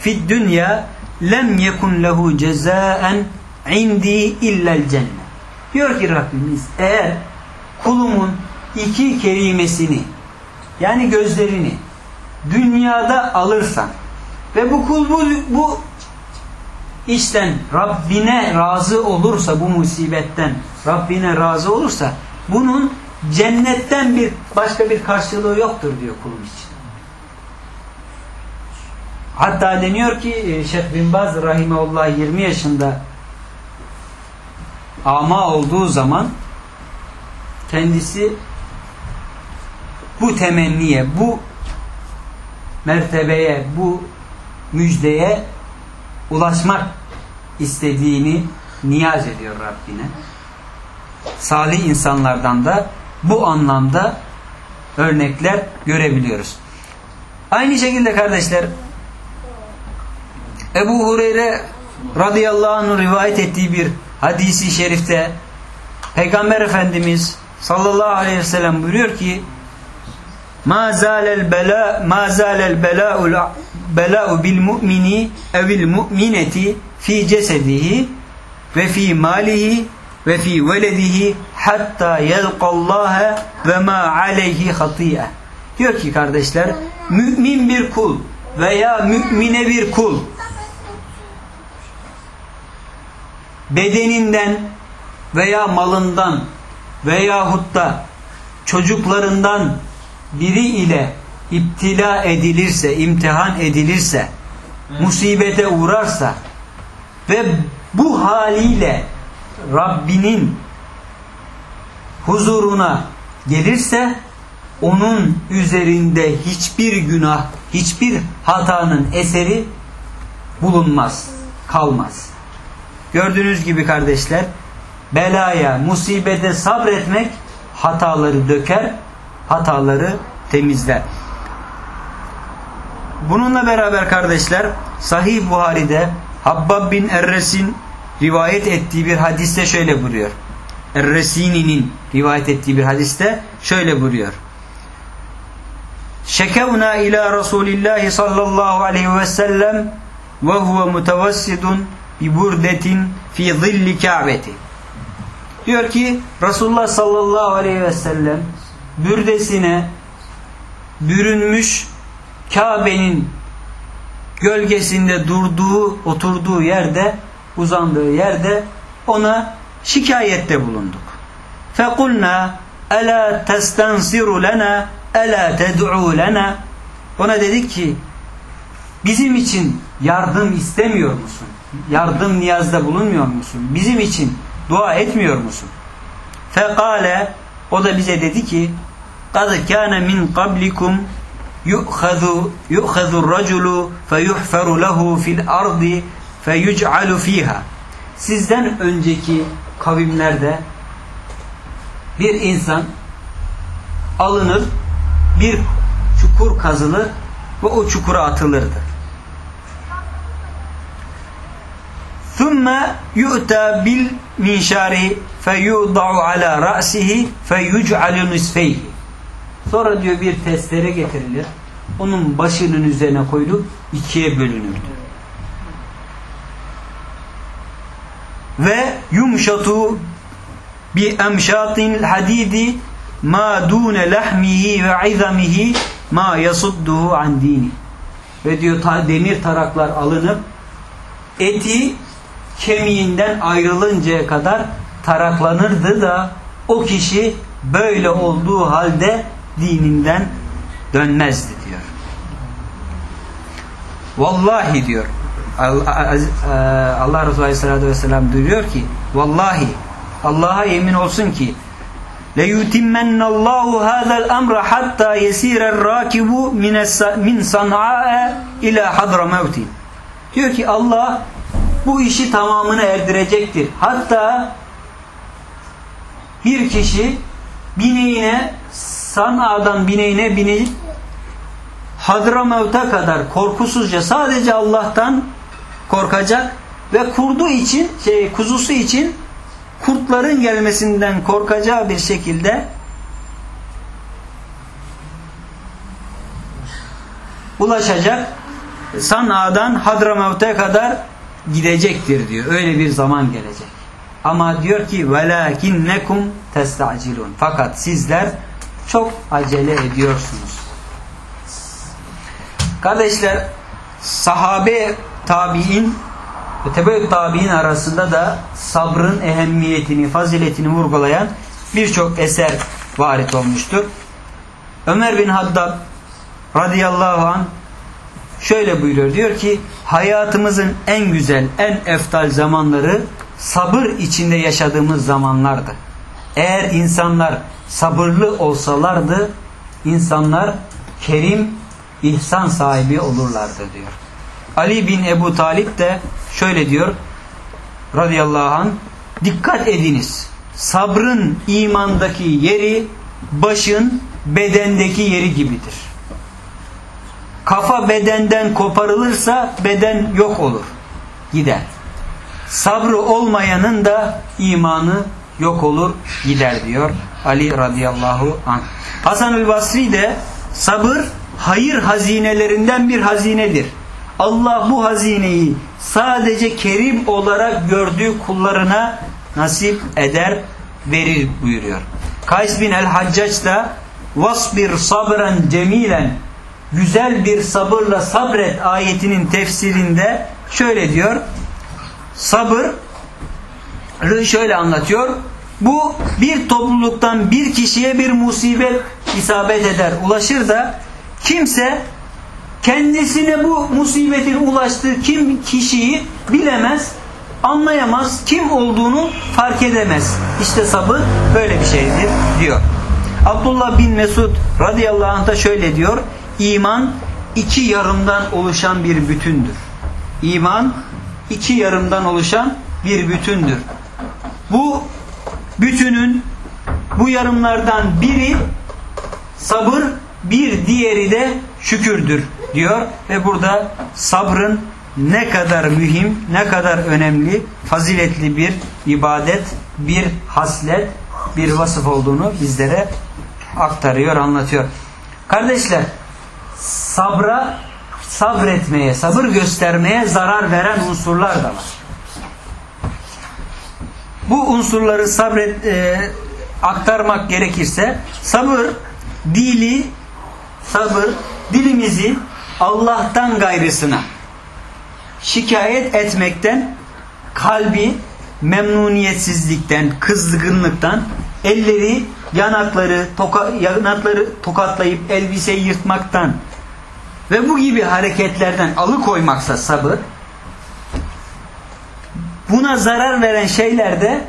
fid dünya lem yekun lehu cezaen indi illel cennet. Diyor ki Rabbimiz eğer kulumun iki kerimesini yani gözlerini dünyada alırsan ve bu kul bu, bu işten Rabbine razı olursa bu musibetten Rabbine razı olursa bunun cennetten bir başka bir karşılığı yoktur diyor kulum için. Hatta deniyor ki e, Şeyh Bin Baz Rahimeullah 20 yaşında ama olduğu zaman kendisi bu temenniye, bu mertebeye, bu müjdeye ulaşmak istediğini niyaz ediyor Rabbine. Salih insanlardan da bu anlamda örnekler görebiliyoruz. Aynı şekilde kardeşler Ebu Hureyre radıyallahu anh'ın rivayet ettiği bir hadisi şerifte Peygamber Efendimiz sallallahu aleyhi ve sellem buyuruyor ki ma zalel bela ma zalel bela'ul bela'u bil mu'mini evil mu'mineti fi cesedihi ve fi malihi ve fi veledihi hatta yelqallaha ve ma aleyhi hatiye. Diyor ki kardeşler mümin bir kul veya mümine bir kul bedeninden veya malından veyahut da çocuklarından biri ile iptila edilirse, imtihan edilirse, musibete uğrarsa ve bu haliyle Rabbinin huzuruna gelirse onun üzerinde hiçbir günah, hiçbir hatanın eseri bulunmaz, kalmaz. Gördüğünüz gibi kardeşler belaya, musibete sabretmek hataları döker, hataları temizler. Bununla beraber kardeşler Sahih Buhari'de Habbab bin Erres'in rivayet ettiği bir hadiste şöyle buyuruyor. Erresini'nin rivayet ettiği bir hadiste şöyle buyuruyor. Şekevna ila Resulillahi sallallahu aleyhi ve sellem ve huve mutevassidun bi burdetin fi zilli ka'beti. Diyor ki Resulullah sallallahu aleyhi ve sellem bürdesine bürünmüş Kabe'nin gölgesinde durduğu, oturduğu yerde, uzandığı yerde ona şikayette bulunduk. Fekulna ela testensiru lena ela ted'u lena ona dedik ki bizim için yardım istemiyor musun? Yardım niyazda bulunmuyor musun? Bizim için dua etmiyor musun? Fekale o da bize dedi ki kad kâne min kablikum يُؤْخَذُ يُؤْخَذُ الرَّجُلُ فَيُحْفَرُ لَهُ فِي الْأَرْضِ فَيُجْعَلُ ف۪يهَا Sizden önceki kavimlerde bir insan alınır, bir çukur kazılır ve o çukura atılırdı. ثُمَّ يُؤْتَى بِالْمِنْشَارِ فَيُوضَعُ عَلَى رَأْسِهِ فَيُجْعَلُ نِسْفَيْهِ Sonra diyor bir testere getirilir. Onun başının üzerine koyulup ikiye bölünürdü. Ve yumşatu bi emşatin hadidi ma dune lahmihi ve izamihi ma yasudduhu an dini. Ve diyor demir taraklar alınıp eti kemiğinden ayrılıncaya kadar taraklanırdı da o kişi böyle olduğu halde dininden dönmezdi diyor. Vallahi diyor Allah Resulü Aleyhisselatü Vesselam duyuruyor ki Vallahi Allah'a yemin olsun ki لَيُتِمَّنَّ اللّٰهُ هَذَا الْأَمْرَ حَتَّى يَس۪يرَ الرَّاكِبُ مِنْ صَنْعَاءَ اِلَى حَضْرَ مَوْتٍ Diyor ki Allah bu işi tamamını erdirecektir. Hatta bir kişi bineğine San'a'dan bineğine binip Hadramavt'a kadar korkusuzca sadece Allah'tan korkacak ve kurdu için şey kuzusu için kurtların gelmesinden korkacağı bir şekilde ulaşacak San'a'dan Hadramavt'a kadar gidecektir diyor. Öyle bir zaman gelecek. Ama diyor ki velakinnekum testacilun. Fakat sizler çok acele ediyorsunuz. Kardeşler sahabe tabi'in ve tebe tabi'in arasında da sabrın ehemmiyetini, faziletini vurgulayan birçok eser varit olmuştur. Ömer bin Haddad radıyallahu an şöyle buyuruyor. Diyor ki hayatımızın en güzel, en eftal zamanları sabır içinde yaşadığımız zamanlardı. Eğer insanlar sabırlı olsalardı insanlar kerim, ihsan sahibi olurlardı diyor. Ali bin Ebu Talip de şöyle diyor radıyallahu anh dikkat ediniz sabrın imandaki yeri başın bedendeki yeri gibidir. Kafa bedenden koparılırsa beden yok olur. Gider. Sabrı olmayanın da imanı yok olur gider diyor Ali radıyallahu anh. Hasan-ül Basri de sabır hayır hazinelerinden bir hazinedir. Allah bu hazineyi sadece kerim olarak gördüğü kullarına nasip eder, verir buyuruyor. Kays bin el-Haccac da vasbir sabren cemilen güzel bir sabırla sabret ayetinin tefsirinde şöyle diyor. Sabır şöyle anlatıyor. Bu bir topluluktan bir kişiye bir musibet isabet eder, ulaşır da kimse kendisine bu musibetin ulaştığı kim kişiyi bilemez, anlayamaz, kim olduğunu fark edemez. İşte sabır böyle bir şeydir diyor. Abdullah bin Mesud radıyallahu anh da şöyle diyor. İman iki yarımdan oluşan bir bütündür. İman iki yarımdan oluşan bir bütündür. Bu bütünün bu yarımlardan biri sabır, bir diğeri de şükürdür diyor ve burada sabrın ne kadar mühim, ne kadar önemli, faziletli bir ibadet, bir haslet, bir vasıf olduğunu bizlere aktarıyor, anlatıyor. Kardeşler, sabra, sabretmeye, sabır göstermeye zarar veren unsurlar da var. Bu unsurları sabret e, aktarmak gerekirse sabır dili sabır dilimizi Allah'tan gayrısına şikayet etmekten kalbi memnuniyetsizlikten, kızgınlıktan, elleri, yanakları, toka, yanakları tokatlayıp elbiseyi yırtmaktan ve bu gibi hareketlerden alıkoymaksa sabır buna zarar veren şeylerde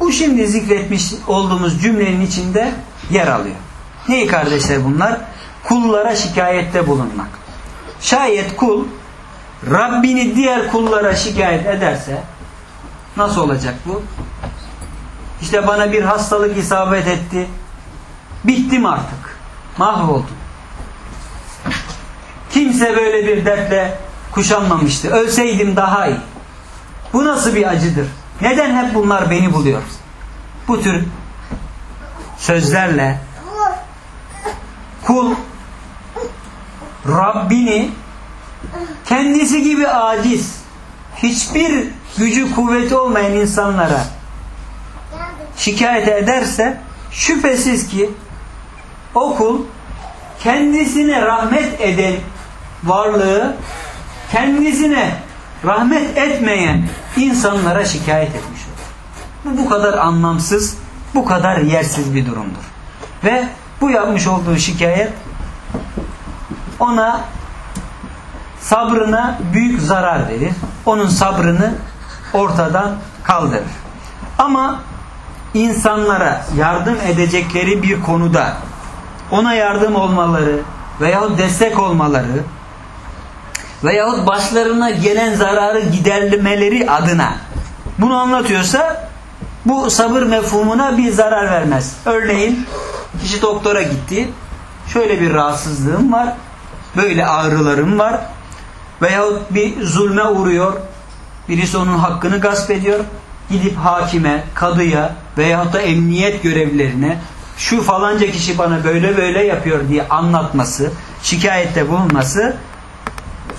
bu şimdi zikretmiş olduğumuz cümlenin içinde yer alıyor. Neyi kardeşler bunlar? Kullara şikayette bulunmak. Şayet kul Rabbini diğer kullara şikayet ederse nasıl olacak bu? İşte bana bir hastalık isabet etti. Bittim artık. Mahvoldum. Kimse böyle bir dertle kuşanmamıştı. Ölseydim daha iyi. Bu nasıl bir acıdır? Neden hep bunlar beni buluyor? Bu tür sözlerle kul Rabbini kendisi gibi aciz, hiçbir gücü kuvveti olmayan insanlara şikayet ederse şüphesiz ki o kul kendisine rahmet eden varlığı kendisine rahmet etmeyen insanlara şikayet etmiş olur. Bu bu kadar anlamsız, bu kadar yersiz bir durumdur. Ve bu yapmış olduğu şikayet ona sabrına büyük zarar verir. Onun sabrını ortadan kaldırır. Ama insanlara yardım edecekleri bir konuda ona yardım olmaları veyahut destek olmaları veyahut başlarına gelen zararı gidermeleri adına bunu anlatıyorsa bu sabır mefhumuna bir zarar vermez. Örneğin kişi doktora gitti. Şöyle bir rahatsızlığım var. Böyle ağrılarım var. Veyahut bir zulme uğruyor. Birisi onun hakkını gasp ediyor. Gidip hakime, kadıya veyahut da emniyet görevlilerine şu falanca kişi bana böyle böyle yapıyor diye anlatması, şikayette bulunması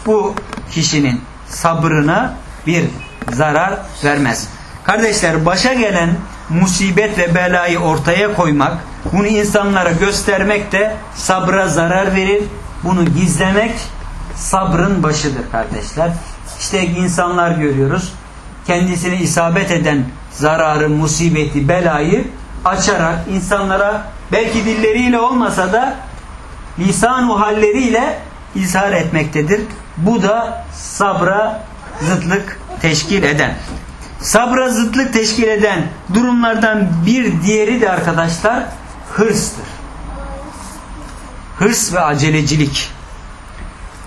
bu kişinin sabrına bir zarar vermez. Kardeşler başa gelen musibet ve belayı ortaya koymak, bunu insanlara göstermek de sabra zarar verir. Bunu gizlemek sabrın başıdır kardeşler. İşte insanlar görüyoruz. Kendisine isabet eden zararı, musibeti, belayı açarak insanlara belki dilleriyle olmasa da lisan-u halleriyle izhar etmektedir. Bu da sabra zıtlık teşkil eden. Sabra zıtlık teşkil eden durumlardan bir diğeri de arkadaşlar hırstır. Hırs ve acelecilik.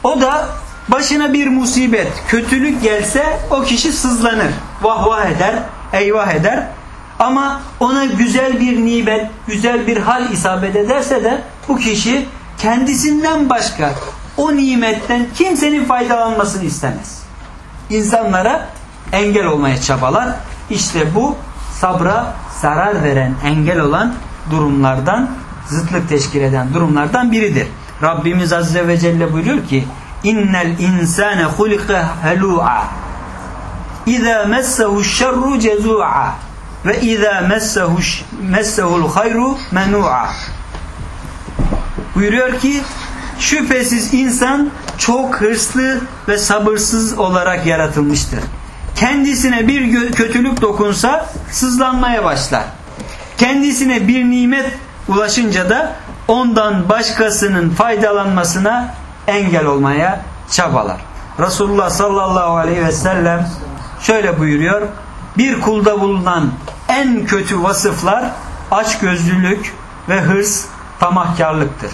O da başına bir musibet, kötülük gelse o kişi sızlanır. Vah vah eder, eyvah eder. Ama ona güzel bir nimet, güzel bir hal isabet ederse de bu kişi kendisinden başka o nimetten kimsenin faydalanmasını istemez. İnsanlara engel olmaya çabalar. İşte bu sabra zarar veren, engel olan durumlardan, zıtlık teşkil eden durumlardan biridir. Rabbimiz Azze ve Celle buyuruyor ki innel insane hulika helu'a İza messehu şerru cezu'a ve izâ messehu messehu'l hayru menu'a buyuruyor ki şüphesiz insan çok hırslı ve sabırsız olarak yaratılmıştır. Kendisine bir kötülük dokunsa sızlanmaya başlar. Kendisine bir nimet ulaşınca da ondan başkasının faydalanmasına engel olmaya çabalar. Resulullah sallallahu aleyhi ve sellem şöyle buyuruyor. Bir kulda bulunan en kötü vasıflar açgözlülük ve hırs, tamahkarlıktır.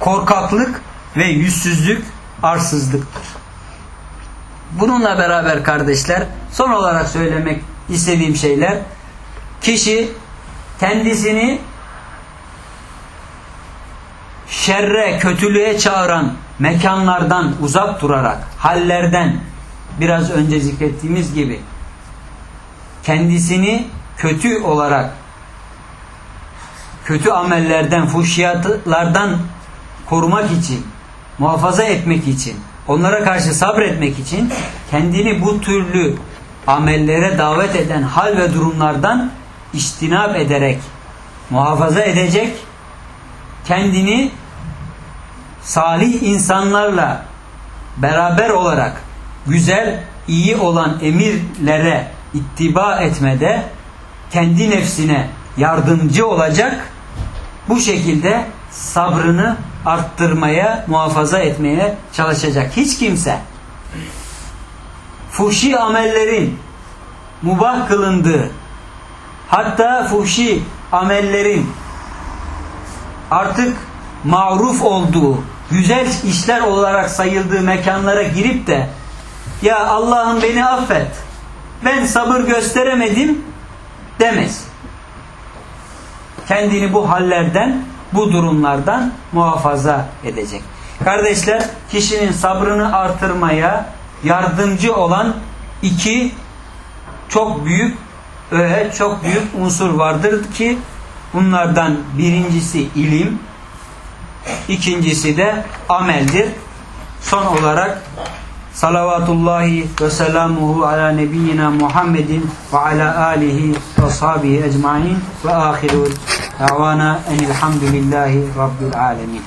Korkaklık ve yüzsüzlük, arsızlıktır. Bununla beraber kardeşler son olarak söylemek istediğim şeyler kişi kendisini şerre, kötülüğe çağıran mekanlardan uzak durarak, hallerden biraz önce zikrettiğimiz gibi kendisini kötü olarak kötü amellerden, fuhşiyatlardan korumak için, muhafaza etmek için, onlara karşı sabretmek için kendini bu türlü amellere davet eden hal ve durumlardan istinab ederek muhafaza edecek, kendini salih insanlarla beraber olarak güzel, iyi olan emirlere ittiba etmede kendi nefsine yardımcı olacak bu şekilde sabrını arttırmaya, muhafaza etmeye çalışacak. Hiç kimse fuhşi amellerin mubah kılındığı Hatta fuhşi amellerin artık maruf olduğu, güzel işler olarak sayıldığı mekanlara girip de ya Allah'ım beni affet, ben sabır gösteremedim demez. Kendini bu hallerden, bu durumlardan muhafaza edecek. Kardeşler, kişinin sabrını artırmaya yardımcı olan iki çok büyük öğe, çok büyük unsur vardır ki bunlardan birincisi ilim, ikincisi de ameldir. Son olarak salavatullahi ve selamuhu ala nebiyyina Muhammedin ve ala alihi ve sahabihi ecmain ve ahiru davana enilhamdülillahi rabbil alemin.